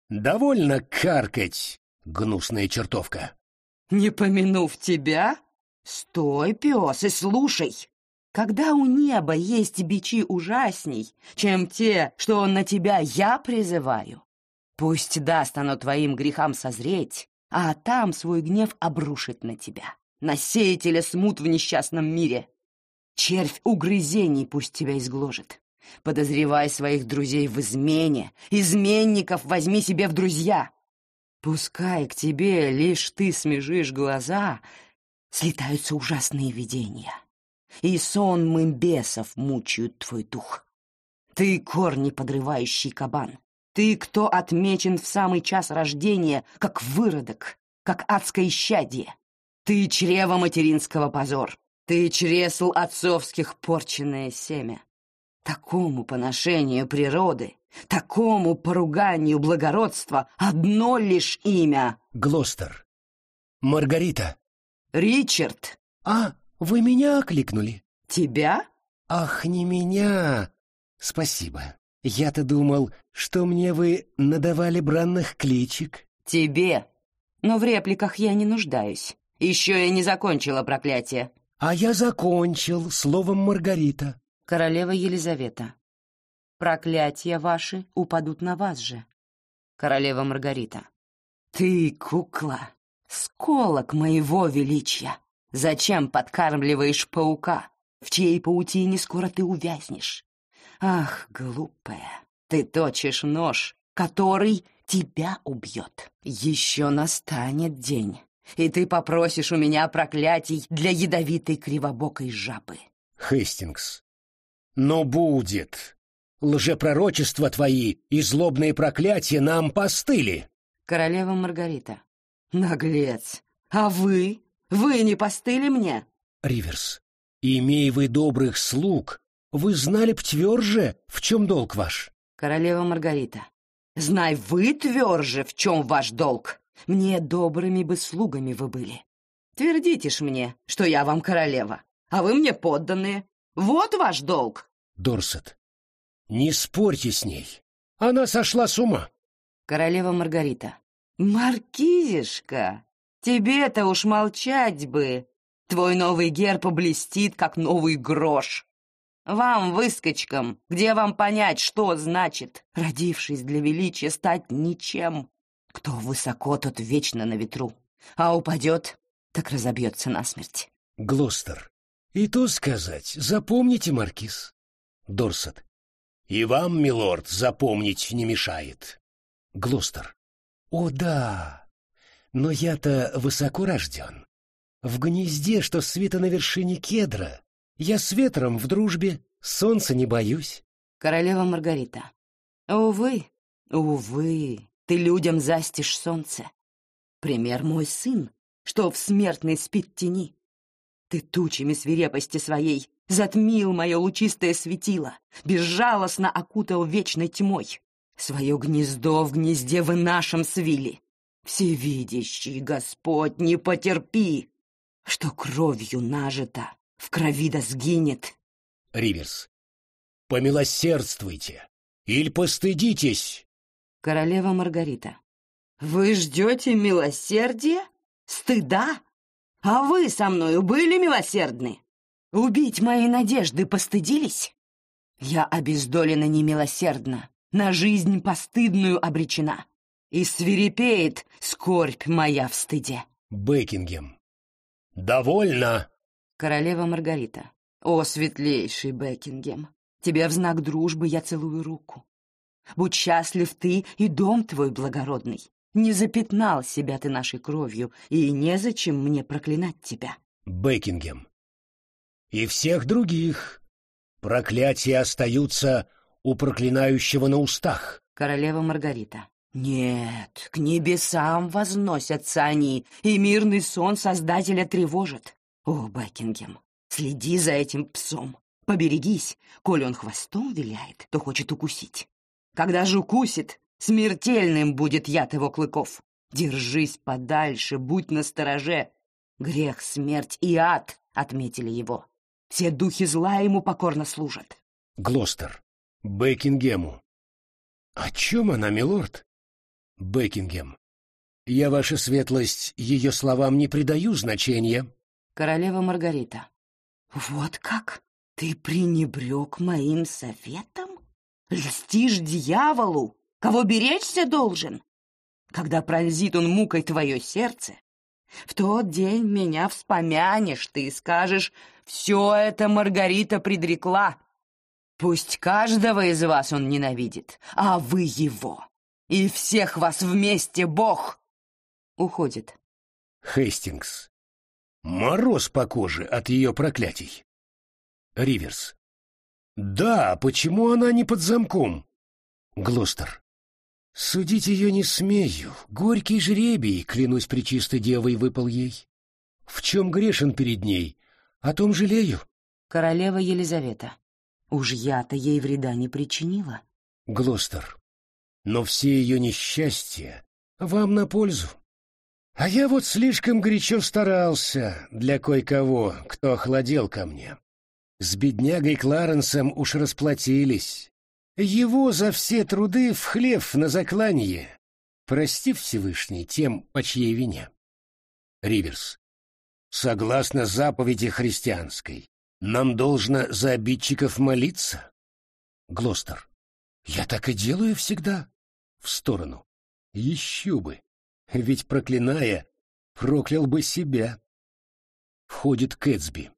Довольно каркать, гнусная чертовка. Не помянув тебя? Стой, пес, и слушай. Когда у неба есть бичи ужасней, чем те, что на тебя я призываю, пусть даст оно твоим грехам созреть, а там свой гнев обрушит на тебя, на сеятеля смут в несчастном мире. Червь угрызений пусть тебя изгложит. Подозревай своих друзей в измене, изменников возьми себе в друзья. Пускай к тебе лишь ты смежишь глаза, слетаются ужасные видения, и сонмы бесов мучают твой дух. Ты корни подрывающий кабан, ты, кто отмечен в самый час рождения, как выродок, как адское исчадие. Ты чрево материнского позор. Ты чресл отцовских порченное семя. Такому поношению природы, такому поруганию благородства одно лишь имя. Глостер. Маргарита. Ричард. А, вы меня окликнули? Тебя? Ах, не меня. Спасибо. Я-то думал, что мне вы надавали бранных кличек. Тебе. Но в репликах я не нуждаюсь. Еще я не закончила проклятие. А я закончил словом Маргарита. Королева Елизавета. Проклятия ваши упадут на вас же. Королева Маргарита. Ты, кукла, сколок моего величия. Зачем подкармливаешь паука, в чьей паутине скоро ты увязнешь? Ах, глупая, ты точишь нож, который тебя убьет. Еще настанет день, и ты попросишь у меня проклятий для ядовитой кривобокой жабы. Хестингс. Но будет. Лжепророчества твои и злобные проклятия нам постыли. Королева Маргарита. Наглец. А вы? Вы не постыли мне? Риверс. Имей вы добрых слуг, вы знали б тверже, в чем долг ваш. Королева Маргарита. Знай вы тверже, в чем ваш долг. Мне добрыми бы слугами вы были. Твердите ж мне, что я вам королева, а вы мне подданные. Вот ваш долг. Дорсет. Не спорьте с ней. Она сошла с ума. Королева Маргарита. Маркизишка, тебе-то уж молчать бы. Твой новый герб блестит, как новый грош. Вам, выскочкам, где вам понять, что значит, родившись для величия, стать ничем? Кто высоко, тот вечно на ветру, а упадет, так разобьется насмерть. Глостер. И то сказать, запомните, Маркиз. Дорсет. И вам, милорд, запомнить не мешает. Глостер. О, да, но я-то высоко рожден. В гнезде, что света на вершине кедра, я с ветром в дружбе, солнца не боюсь. Королева Маргарита. Увы, увы, ты людям застишь солнце. Пример мой сын, что в смертной спит тени. Ты тучами свирепости своей затмил мое лучистое светило, безжалостно окутал вечной тьмой. Свое гнездо в гнезде вы нашем свили. Всевидящий Господь, не потерпи, что кровью нажито в крови да сгинет. Риверс. Помилосердствуйте, или постыдитесь. Королева Маргарита. Вы ждете милосердия? Стыда? А вы со мною были милосердны? Убить мои надежды постыдились? Я обездолена немилосердно, на жизнь постыдную обречена. И свирепеет скорбь моя в стыде. Бекингем. Довольно. Королева Маргарита. О, светлейший Бекингем, тебе в знак дружбы я целую руку. Будь счастлив ты и дом твой благородный. Не запятнал себя ты нашей кровью, и незачем мне проклинать тебя. Бекингем. И всех других. Проклятия остаются у проклинающего на устах. Королева Маргарита. Нет, к небесам возносятся они, и мирный сон Создателя тревожит. О, Бекингем, Следи за этим псом. Поберегись. Коли он хвостом виляет, то хочет укусить. Когда же укусит, смертельным будет яд его клыков. Держись подальше, будь настороже. Грех, смерть и ад отметили его. Все духи зла ему покорно служат. Глостер. Бекингему. О чем она, милорд? Бекингем. Я, ваша светлость, ее словам не придаю значения. Королева Маргарита. «Вот как? Ты пренебрег моим советом? Льстишь дьяволу, кого беречься должен? Когда пронзит он мукой твое сердце, в тот день меня вспомянешь ты и скажешь, все это Маргарита предрекла. Пусть каждого из вас он ненавидит, а вы его. И всех вас вместе Бог!» Уходит. Хейстингс. Мороз по коже от ее проклятий. Риверс. Да, почему она не под замком? Глостер. Судить ее не смею. Горький жребий, клянусь пречистой девой, выпал ей. В чем грешен перед ней, о том жалею. Королева Елизавета. Уж я-то ей вреда не причинила. Глостер. Но все ее несчастья вам на пользу. А я вот слишком горячо старался для кое-кого, кто охладел ко мне. С беднягой Кларенсом уж расплатились. Его за все труды в хлев на закланье. Прости Всевышний тем, по чьей вине. Риверс. Согласно заповеди христианской, нам должно за обидчиков молиться. Глостер. Я так и делаю всегда. В сторону. Еще бы ведь, проклиная, проклял бы себя. Входит Кэтсби.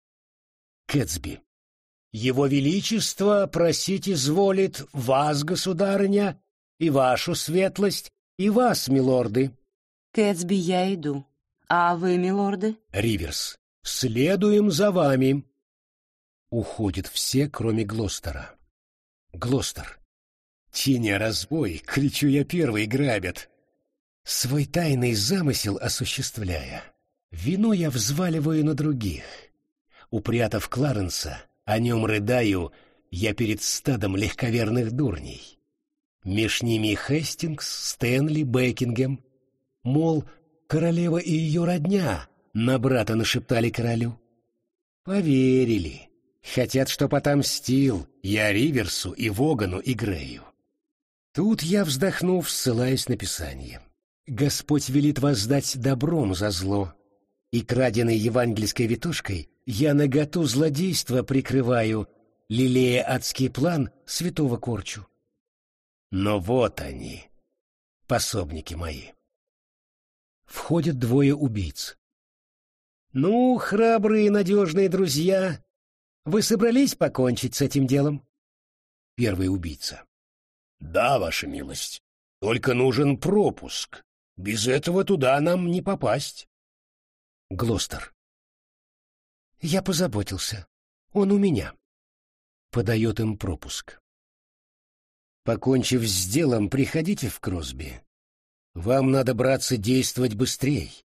Кэтсби. Его Величество просить изволит вас, государыня, и вашу светлость, и вас, милорды. Кэтсби, я иду. А вы, милорды? Риверс. Следуем за вами. Уходят все, кроме Глостера. Глостер. Тиня разбой, кричу я первый, грабят. Свой тайный замысел осуществляя, вину я взваливаю на других. Упрятав Кларенса, о нем рыдаю я перед стадом легковерных дурней. Меж ними Хестингс, Стэнли, Бекингем. Мол, королева и ее родня на брата нашептали королю. Поверили. Хотят, чтоб отомстил я Риверсу и Вогану и Грею. Тут я, вздохнув, ссылаюсь на Писание. Господь велит воздать добром за зло, и краденой евангельской витушкой я наготу злодейства прикрываю, лелея адский план святого корчу. Но вот они, пособники мои. Входят двое убийц. «Ну, храбрые и надежные друзья, вы собрались покончить с этим делом?» Первый убийца. «Да, ваша милость. Только нужен пропуск. Без этого туда нам не попасть». Глостер. «Я позаботился. Он у меня». Подает им пропуск. «Покончив с делом, приходите в Кросби. Вам надо браться действовать быстрей.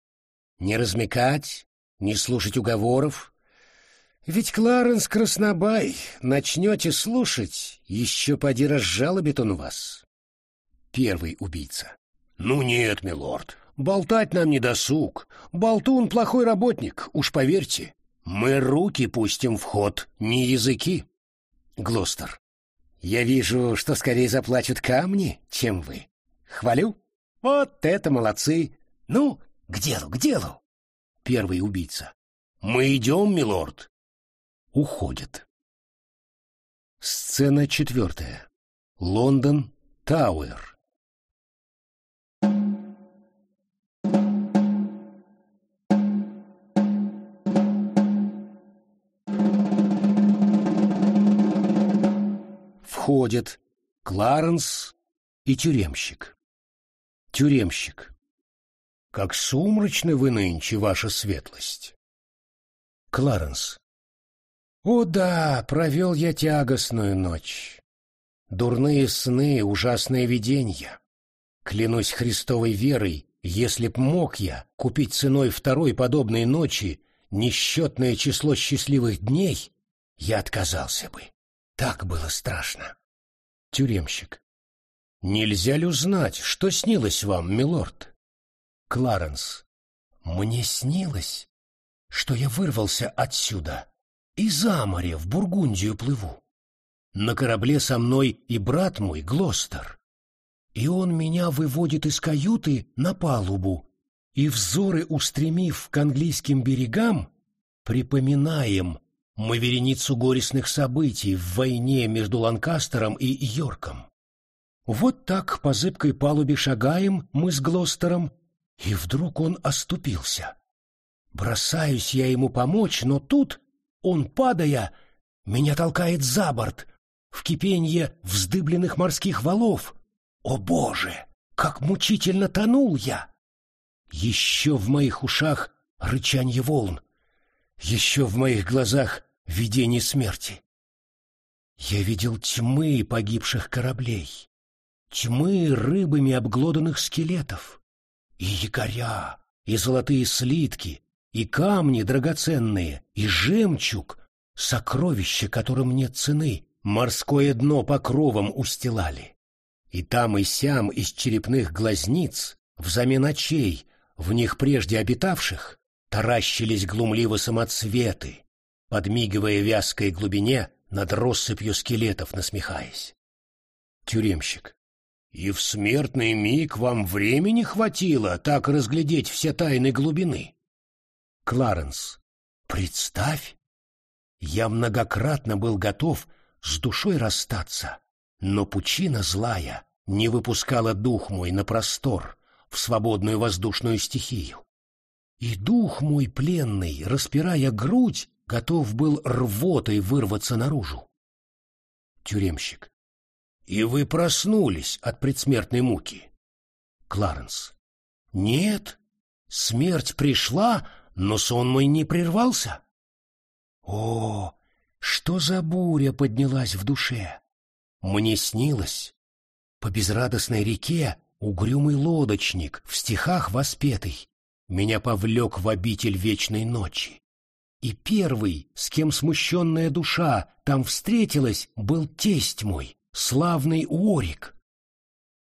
Не размекать, не слушать уговоров. Ведь Кларенс Краснобай, начнете слушать, еще поди разжалобит он вас. Первый убийца. Ну нет, милорд, болтать нам не досуг. Болтун плохой работник, уж поверьте. Мы руки пустим в ход, не языки. Глостер. Я вижу, что скорее заплачут камни, чем вы. Хвалю. Вот это молодцы! Ну, к делу, к делу! Первый убийца. Мы идем, милорд. Уходит. Сцена четвертая. Лондон, Тауэр. Входят Кларенс и тюремщик. Тюремщик. Как сумрачны вы нынче, ваша светлость. Кларенс. О да, провел я тягостную ночь. Дурные сны, ужасные видения. Клянусь Христовой верой, если б мог я купить ценой второй подобной ночи несчетное число счастливых дней, я отказался бы. Так было страшно. Тюремщик. Нельзя ли узнать, что снилось вам, милорд? Кларенс. Мне снилось, что я вырвался отсюда и за море в Бургундию плыву. На корабле со мной и брат мой Глостер. И он меня выводит из каюты на палубу, и взоры устремив к английским берегам, припоминаем мы вереницу горестных событий в войне между Ланкастером и Йорком. Вот так по зыбкой палубе шагаем мы с Глостером, и вдруг он оступился. Бросаюсь я ему помочь, но тут он, падая, меня толкает за борт, в кипенье вздыбленных морских валов. О, Боже! Как мучительно тонул я! Еще в моих ушах рычанье волн, еще в моих глазах видение смерти. Я видел тьмы погибших кораблей, тьмы рыбами обглоданных скелетов, и якоря, и золотые слитки, и камни драгоценные, и жемчуг, сокровища, которым нет цены, морское дно покровом устилали. И там и сям из черепных глазниц, взамен очей, в них прежде обитавших, таращились глумливо самоцветы, подмигивая вязкой глубине над россыпью скелетов насмехаясь. Тюремщик. И в смертный миг вам времени хватило так разглядеть все тайны глубины. Кларенс, представь, я многократно был готов с душой расстаться, но пучина злая не выпускала дух мой на простор, в свободную воздушную стихию. И дух мой пленный, распирая грудь, готов был рвотой вырваться наружу. Тюремщик. И вы проснулись от предсмертной муки. Кларенс. Нет, смерть пришла, но сон мой не прервался. О, что за буря поднялась в душе! Мне снилось, по безрадостной реке угрюмый лодочник, в стихах воспетый, меня повлек в обитель вечной ночи. И первый, с кем смущенная душа там встретилась, был тесть мой, славный Уорик.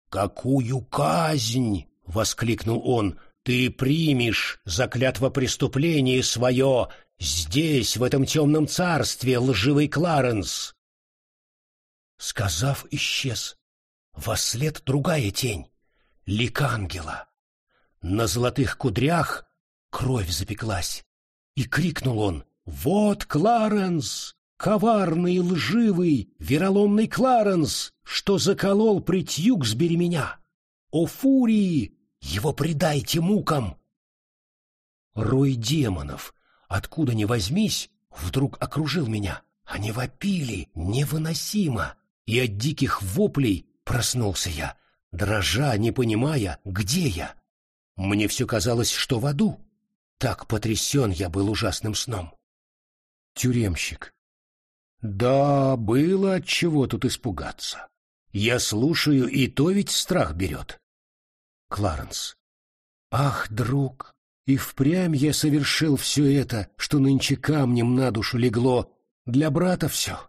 «Какую казнь!» — воскликнул он. «Ты примешь за клятво преступление свое Здесь, в этом темном царстве, лживый Кларенс!» Сказав, исчез. Во след другая тень. Лик ангела. На золотых кудрях кровь запеклась. И крикнул он «Вот Кларенс! Коварный, лживый, вероломный Кларенс, что заколол при Тьюксбери меня! О фурии! Его предайте мукам!» Рой демонов, откуда ни возьмись, вдруг окружил меня. Они вопили невыносимо, и от диких воплей проснулся я, дрожа, не понимая, где я. Мне все казалось, что в аду. Так потрясен я был ужасным сном. Тюремщик. Да, было от чего тут испугаться. Я слушаю, и то ведь страх берет. Кларенс. Ах, друг, и впрямь я совершил все это, что нынче камнем на душу легло. Для брата все.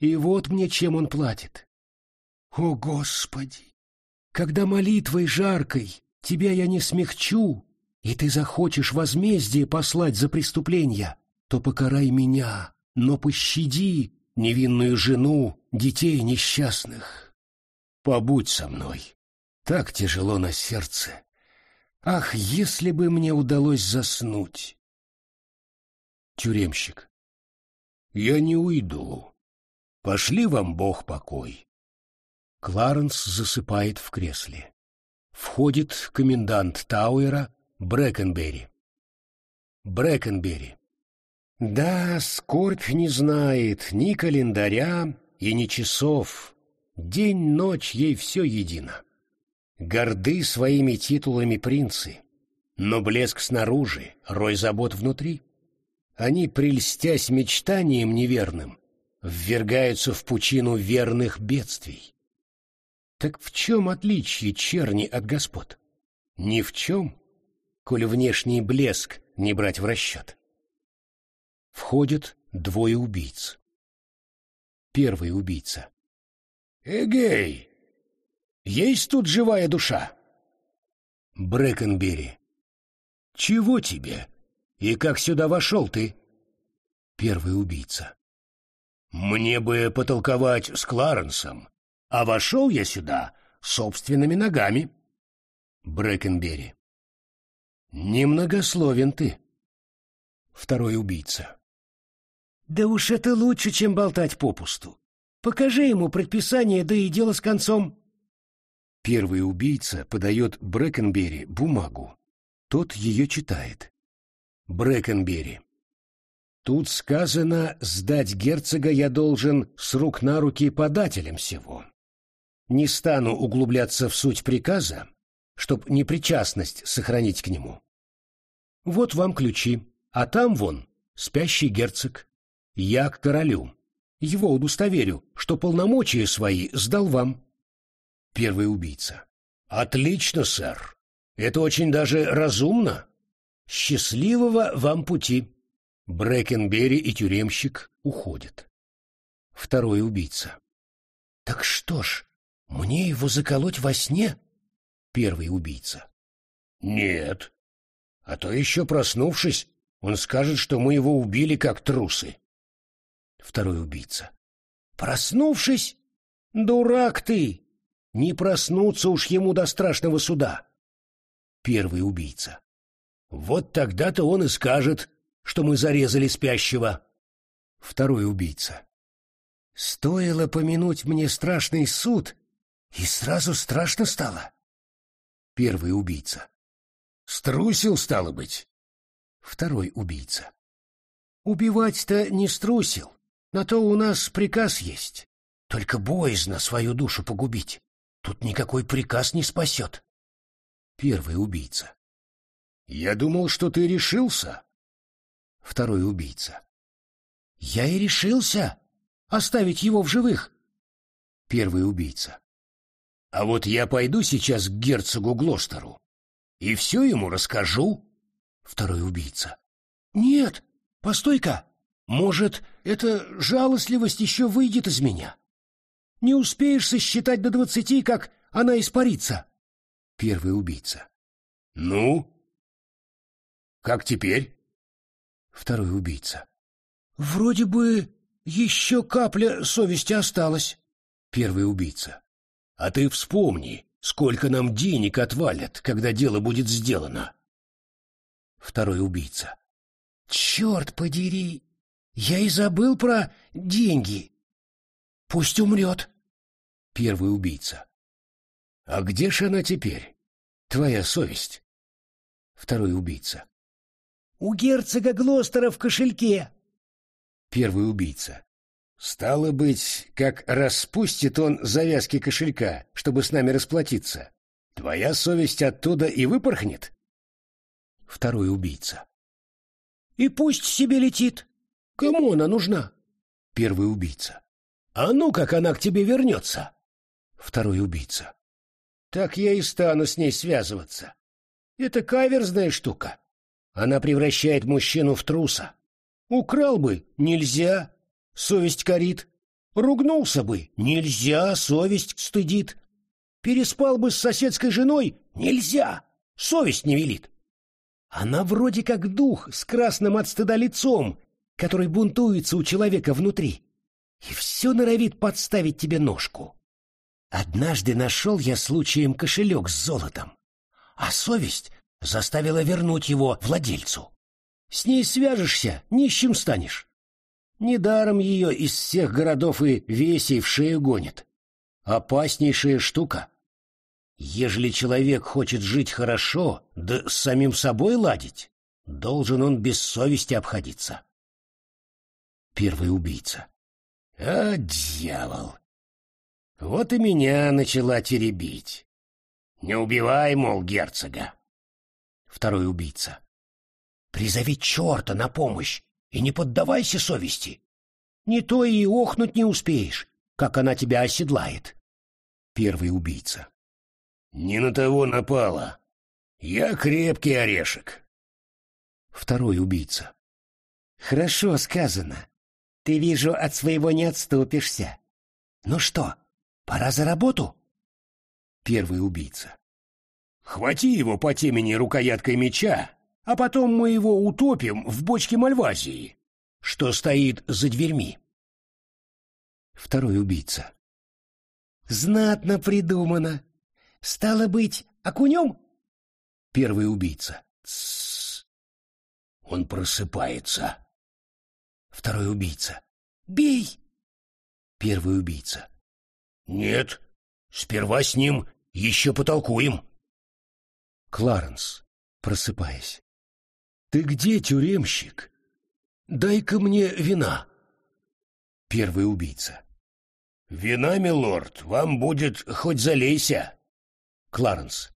И вот мне чем он платит. О, Господи! Когда молитвой жаркой тебя я не смягчу, и ты захочешь возмездие послать за преступления, то покарай меня, но пощади невинную жену, детей несчастных. Побудь со мной. Так тяжело на сердце. Ах, если бы мне удалось заснуть! Тюремщик. Я не уйду. Пошли вам Бог покой. Кларенс засыпает в кресле. Входит комендант Тауэра Брэкенберри. Брэкенберри. Да, скорбь не знает ни календаря и ни часов. День-ночь ей все едино. Горды своими титулами принцы, но блеск снаружи, рой забот внутри. Они, прельстясь мечтанием неверным, ввергаются в пучину верных бедствий. Так в чем отличие черни от господ? Ни в чем, коль внешний блеск не брать в расчет. Входят двое убийц. Первый убийца. «Эгей! Есть тут живая душа?» Брэкенбери. «Чего тебе? И как сюда вошел ты?» Первый убийца. Мне бы потолковать с Кларенсом, а вошел я сюда собственными ногами. Брэкенбери. Немногословен ты. Второй убийца. Да уж это лучше, чем болтать попусту. Покажи ему предписание, да и дело с концом. Первый убийца подает Брэкенбери бумагу. Тот ее читает. Брэкенбери. Тут сказано, сдать герцога я должен с рук на руки подателем всего. Не стану углубляться в суть приказа, чтоб непричастность сохранить к нему. Вот вам ключи, а там вон спящий герцог. Я к королю. Его удостоверю, что полномочия свои сдал вам. Первый убийца. Отлично, сэр. Это очень даже разумно. Счастливого вам пути. Брэкенбери и тюремщик уходят. Второй убийца. Так что ж, мне его заколоть во сне? Первый убийца. Нет. А то еще проснувшись, он скажет, что мы его убили как трусы. Второй убийца. Проснувшись? Дурак ты! Не проснуться уж ему до страшного суда. Первый убийца. Вот тогда-то он и скажет, что мы зарезали спящего. Второй убийца. Стоило помянуть мне страшный суд, и сразу страшно стало. Первый убийца. Струсил, стало быть. Второй убийца. Убивать-то не струсил. На то у нас приказ есть. Только боязно свою душу погубить. Тут никакой приказ не спасет. Первый убийца. Я думал, что ты решился второй убийца. «Я и решился оставить его в живых!» Первый убийца. «А вот я пойду сейчас к герцогу Глостеру и все ему расскажу!» Второй убийца. «Нет, постой-ка! Может, эта жалостливость еще выйдет из меня? Не успеешь сосчитать до двадцати, как она испарится!» Первый убийца. «Ну? Как теперь?» Второй убийца. Вроде бы еще капля совести осталась. Первый убийца. А ты вспомни, сколько нам денег отвалят, когда дело будет сделано. Второй убийца. Черт подери! Я и забыл про деньги. Пусть умрет. Первый убийца. А где ж она теперь? Твоя совесть. Второй убийца. У герцога Глостера в кошельке. Первый убийца. Стало быть, как распустит он завязки кошелька, чтобы с нами расплатиться. Твоя совесть оттуда и выпорхнет? Второй убийца. И пусть себе летит. Кому она нужна? Первый убийца. А ну, как она к тебе вернется? Второй убийца. Так я и стану с ней связываться. Это каверзная штука. Она превращает мужчину в труса. Украл бы — нельзя, совесть корит. Ругнулся бы — нельзя, совесть стыдит. Переспал бы с соседской женой — нельзя, совесть не велит. Она вроде как дух с красным от стыда лицом, который бунтуется у человека внутри. И все норовит подставить тебе ножку. Однажды нашел я случаем кошелек с золотом, а совесть заставила вернуть его владельцу. С ней свяжешься, нищим станешь. Недаром ее из всех городов и весей в шею гонит. Опаснейшая штука. Ежели человек хочет жить хорошо, да с самим собой ладить, должен он без совести обходиться. Первый убийца. А, дьявол! Вот и меня начала теребить. Не убивай, мол, герцога. Второй убийца. Призови черта на помощь и не поддавайся совести. Не то и охнуть не успеешь, как она тебя оседлает. Первый убийца. Не на того напала. Я крепкий орешек. Второй убийца. Хорошо сказано. Ты, вижу, от своего не отступишься. Ну что, Пора за работу? Первый убийца. Хвати его по темени рукояткой меча, а потом мы его утопим в бочке мальвазии, что стоит за дверьми. Второй убийца. Знатно придумано. Стало быть, окунем? Первый убийца. Тссс. Он просыпается. Второй убийца. Бей! Первый убийца. Нет, сперва с ним еще потолкуем. Кларенс, просыпаясь. Ты где, тюремщик? Дай-ка мне вина. Первый убийца. Вина, милорд, вам будет хоть залейся. Кларенс.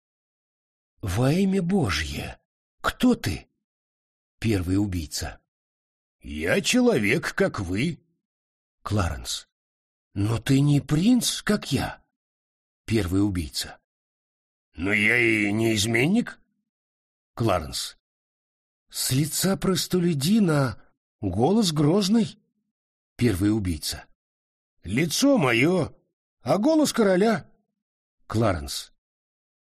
Во имя Божье, кто ты? Первый убийца. Я человек, как вы. Кларенс. «Но ты не принц, как я!» Первый убийца. «Но я и не изменник?» Кларенс. «С лица простолюдина голос грозный?» Первый убийца. «Лицо мое, а голос короля?» Кларенс.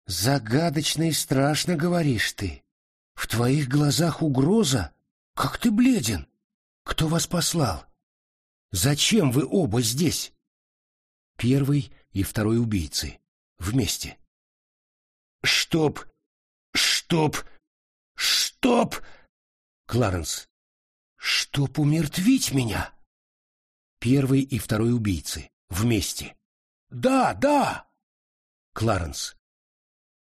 «Загадочно и страшно говоришь ты. В твоих глазах угроза? Как ты бледен! Кто вас послал? Зачем вы оба здесь?» Первый и второй убийцы. Вместе. «Чтоб! Чтоб! Чтоб!» Кларенс. «Чтоб умертвить меня!» Первый и второй убийцы. Вместе. «Да, да!» Кларенс.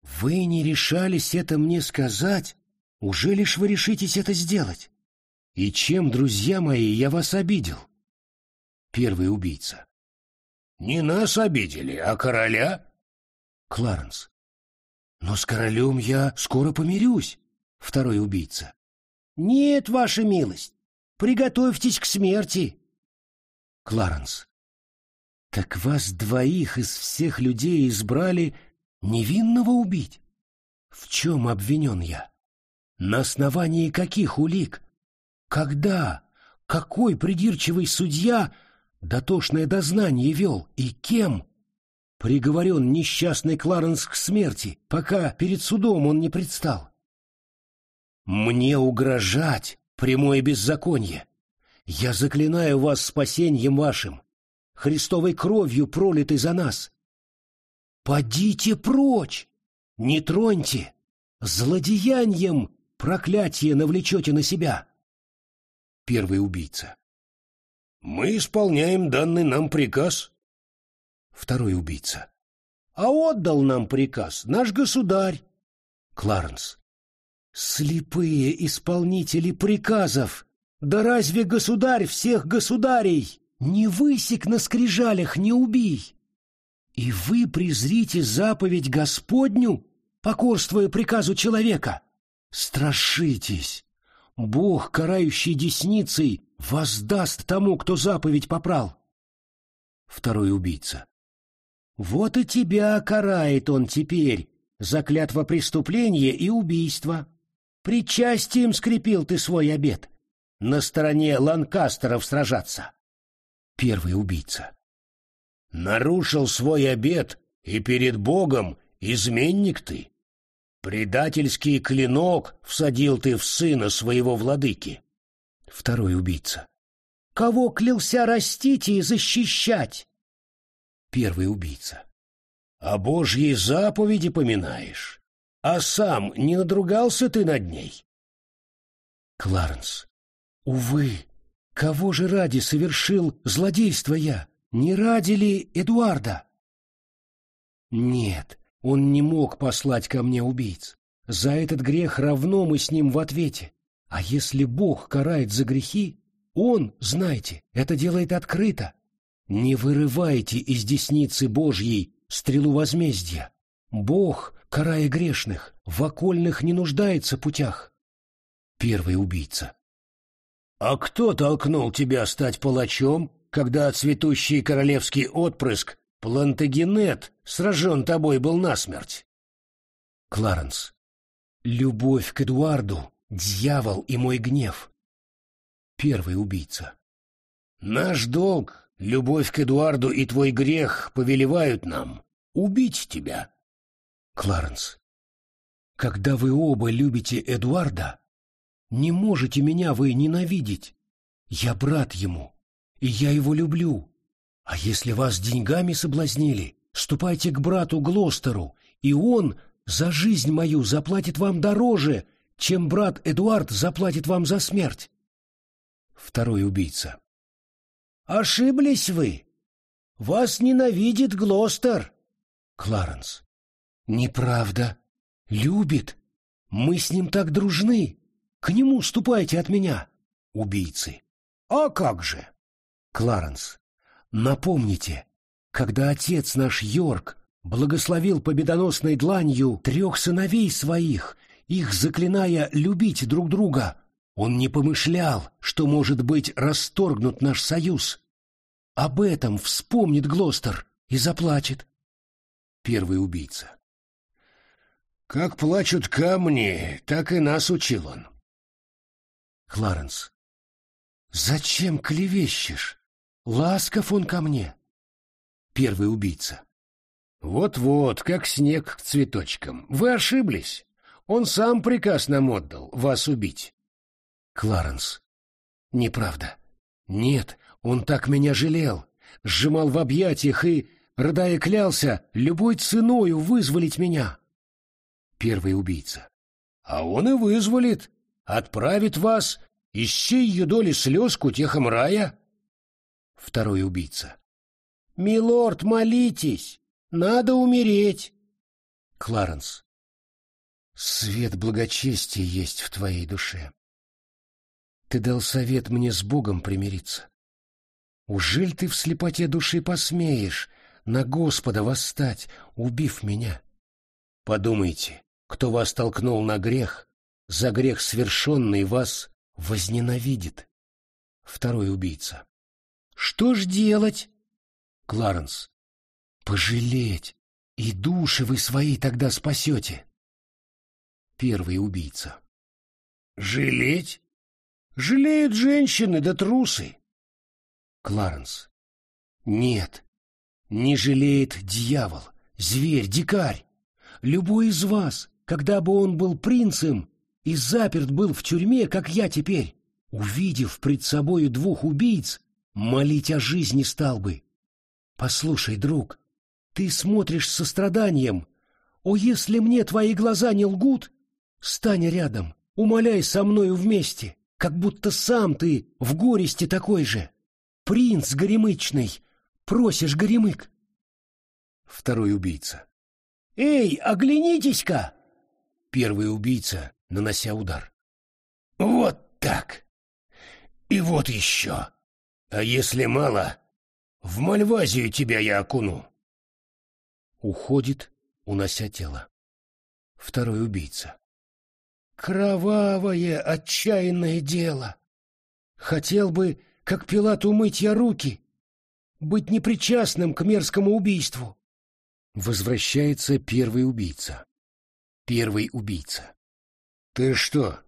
«Вы не решались это мне сказать? Уже лишь вы решитесь это сделать? И чем, друзья мои, я вас обидел?» Первый убийца. Не нас обидели, а короля. Кларенс. Но с королем я скоро помирюсь. Второй убийца. Нет, ваша милость. Приготовьтесь к смерти. Кларенс. Так вас двоих из всех людей избрали невинного убить? В чем обвинен я? На основании каких улик? Когда? Какой придирчивый судья дотошное дознание вел и кем? Приговорен несчастный Кларенс к смерти, пока перед судом он не предстал. Мне угрожать, прямое беззаконие. Я заклинаю вас спасением вашим, Христовой кровью пролитой за нас. Подите прочь, не троньте, злодеянием проклятие навлечете на себя. Первый убийца. Мы исполняем данный нам приказ. Второй убийца. А отдал нам приказ наш государь. Кларенс. Слепые исполнители приказов! Да разве государь всех государей? Не высек на скрижалях, не убий! И вы презрите заповедь Господню, покорствуя приказу человека? Страшитесь! Бог, карающий десницей, воздаст тому, кто заповедь попрал. Второй убийца. Вот и тебя карает он теперь за клятво преступления и убийства. Причастием скрепил ты свой обет. На стороне Ланкастеров сражаться. Первый убийца. Нарушил свой обет, и перед Богом изменник ты. Предательский клинок всадил ты в сына своего владыки. Второй убийца. Кого клялся растить и защищать? Первый убийца. О Божьей заповеди поминаешь, а сам не надругался ты над ней? Кларенс. Увы, кого же ради совершил злодейство я? Не ради ли Эдуарда? Нет, он не мог послать ко мне убийц. За этот грех равно мы с ним в ответе. А если Бог карает за грехи, Он, знайте, это делает открыто. Не вырывайте из десницы Божьей стрелу возмездия. Бог, карая грешных, в окольных не нуждается путях. Первый убийца. А кто толкнул тебя стать палачом, когда цветущий королевский отпрыск Плантагенет сражен тобой был насмерть. Кларенс. Любовь к Эдуарду, дьявол и мой гнев. Первый убийца. Наш долг, любовь к Эдуарду и твой грех повелевают нам убить тебя. Кларенс. Когда вы оба любите Эдуарда, не можете меня вы ненавидеть. Я брат ему, и я его люблю. А если вас деньгами соблазнили, ступайте к брату Глостеру, и он за жизнь мою заплатит вам дороже, чем брат Эдуард заплатит вам за смерть. Второй убийца. Ошиблись вы. Вас ненавидит Глостер. Кларенс. Неправда. Любит. Мы с ним так дружны. К нему ступайте от меня. Убийцы. А как же? Кларенс. Напомните, когда отец наш Йорк благословил победоносной дланью трех сыновей своих, их заклиная любить друг друга, он не помышлял, что может быть расторгнут наш союз. Об этом вспомнит Глостер и заплачет. Первый убийца. Как плачут камни, так и нас учил он. Кларенс. Зачем клевещешь? Ласков он ко мне. Первый убийца. Вот-вот, как снег к цветочкам. Вы ошиблись. Он сам приказ нам отдал вас убить. Кларенс. Неправда. Нет, он так меня жалел. Сжимал в объятиях и, рыдая, клялся любой ценою вызволить меня. Первый убийца. А он и вызволит. Отправит вас, ищи ее доли слез к утехам рая. Второй убийца. «Милорд, молитесь! Надо умереть!» Кларенс. «Свет благочестия есть в твоей душе. Ты дал совет мне с Богом примириться. Ужель ты в слепоте души посмеешь на Господа восстать, убив меня? Подумайте, кто вас толкнул на грех, за грех свершенный вас возненавидит. Второй убийца. Что ж делать? Кларенс. Пожалеть. И души вы свои тогда спасете. Первый убийца. Жалеть? Жалеют женщины да трусы. Кларенс. Нет, не жалеет дьявол, зверь, дикарь. Любой из вас, когда бы он был принцем и заперт был в тюрьме, как я теперь, увидев пред собою двух убийц, молить о жизни стал бы. Послушай, друг, ты смотришь с состраданием. О, если мне твои глаза не лгут, стань рядом, умоляй со мною вместе, как будто сам ты в горести такой же. Принц горемычный, просишь горемык. Второй убийца. «Эй, оглянитесь-ка!» Первый убийца, нанося удар. «Вот так! И вот еще! А если мало, в Мальвазию тебя я окуну!» Уходит, унося тело. Второй убийца. «Кровавое, отчаянное дело! Хотел бы, как Пилат, умыть я руки, быть непричастным к мерзкому убийству!» Возвращается первый убийца. Первый убийца. «Ты что,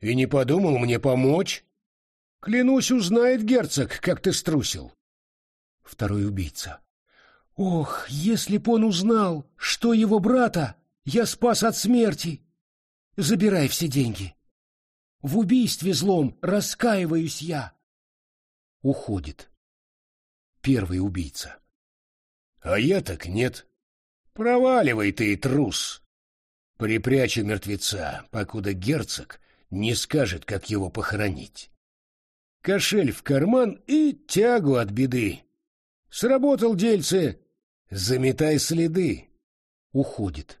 и не подумал мне помочь? Клянусь, узнает герцог, как ты струсил». Второй убийца. «Ох, если б он узнал, что его брата я спас от смерти! Забирай все деньги. В убийстве злом раскаиваюсь я». Уходит. Первый убийца. А я так нет. Проваливай ты, трус. Припрячу мертвеца, покуда герцог не скажет, как его похоронить. Кошель в карман и тягу от беды. Сработал дельце. Заметай следы. Уходит.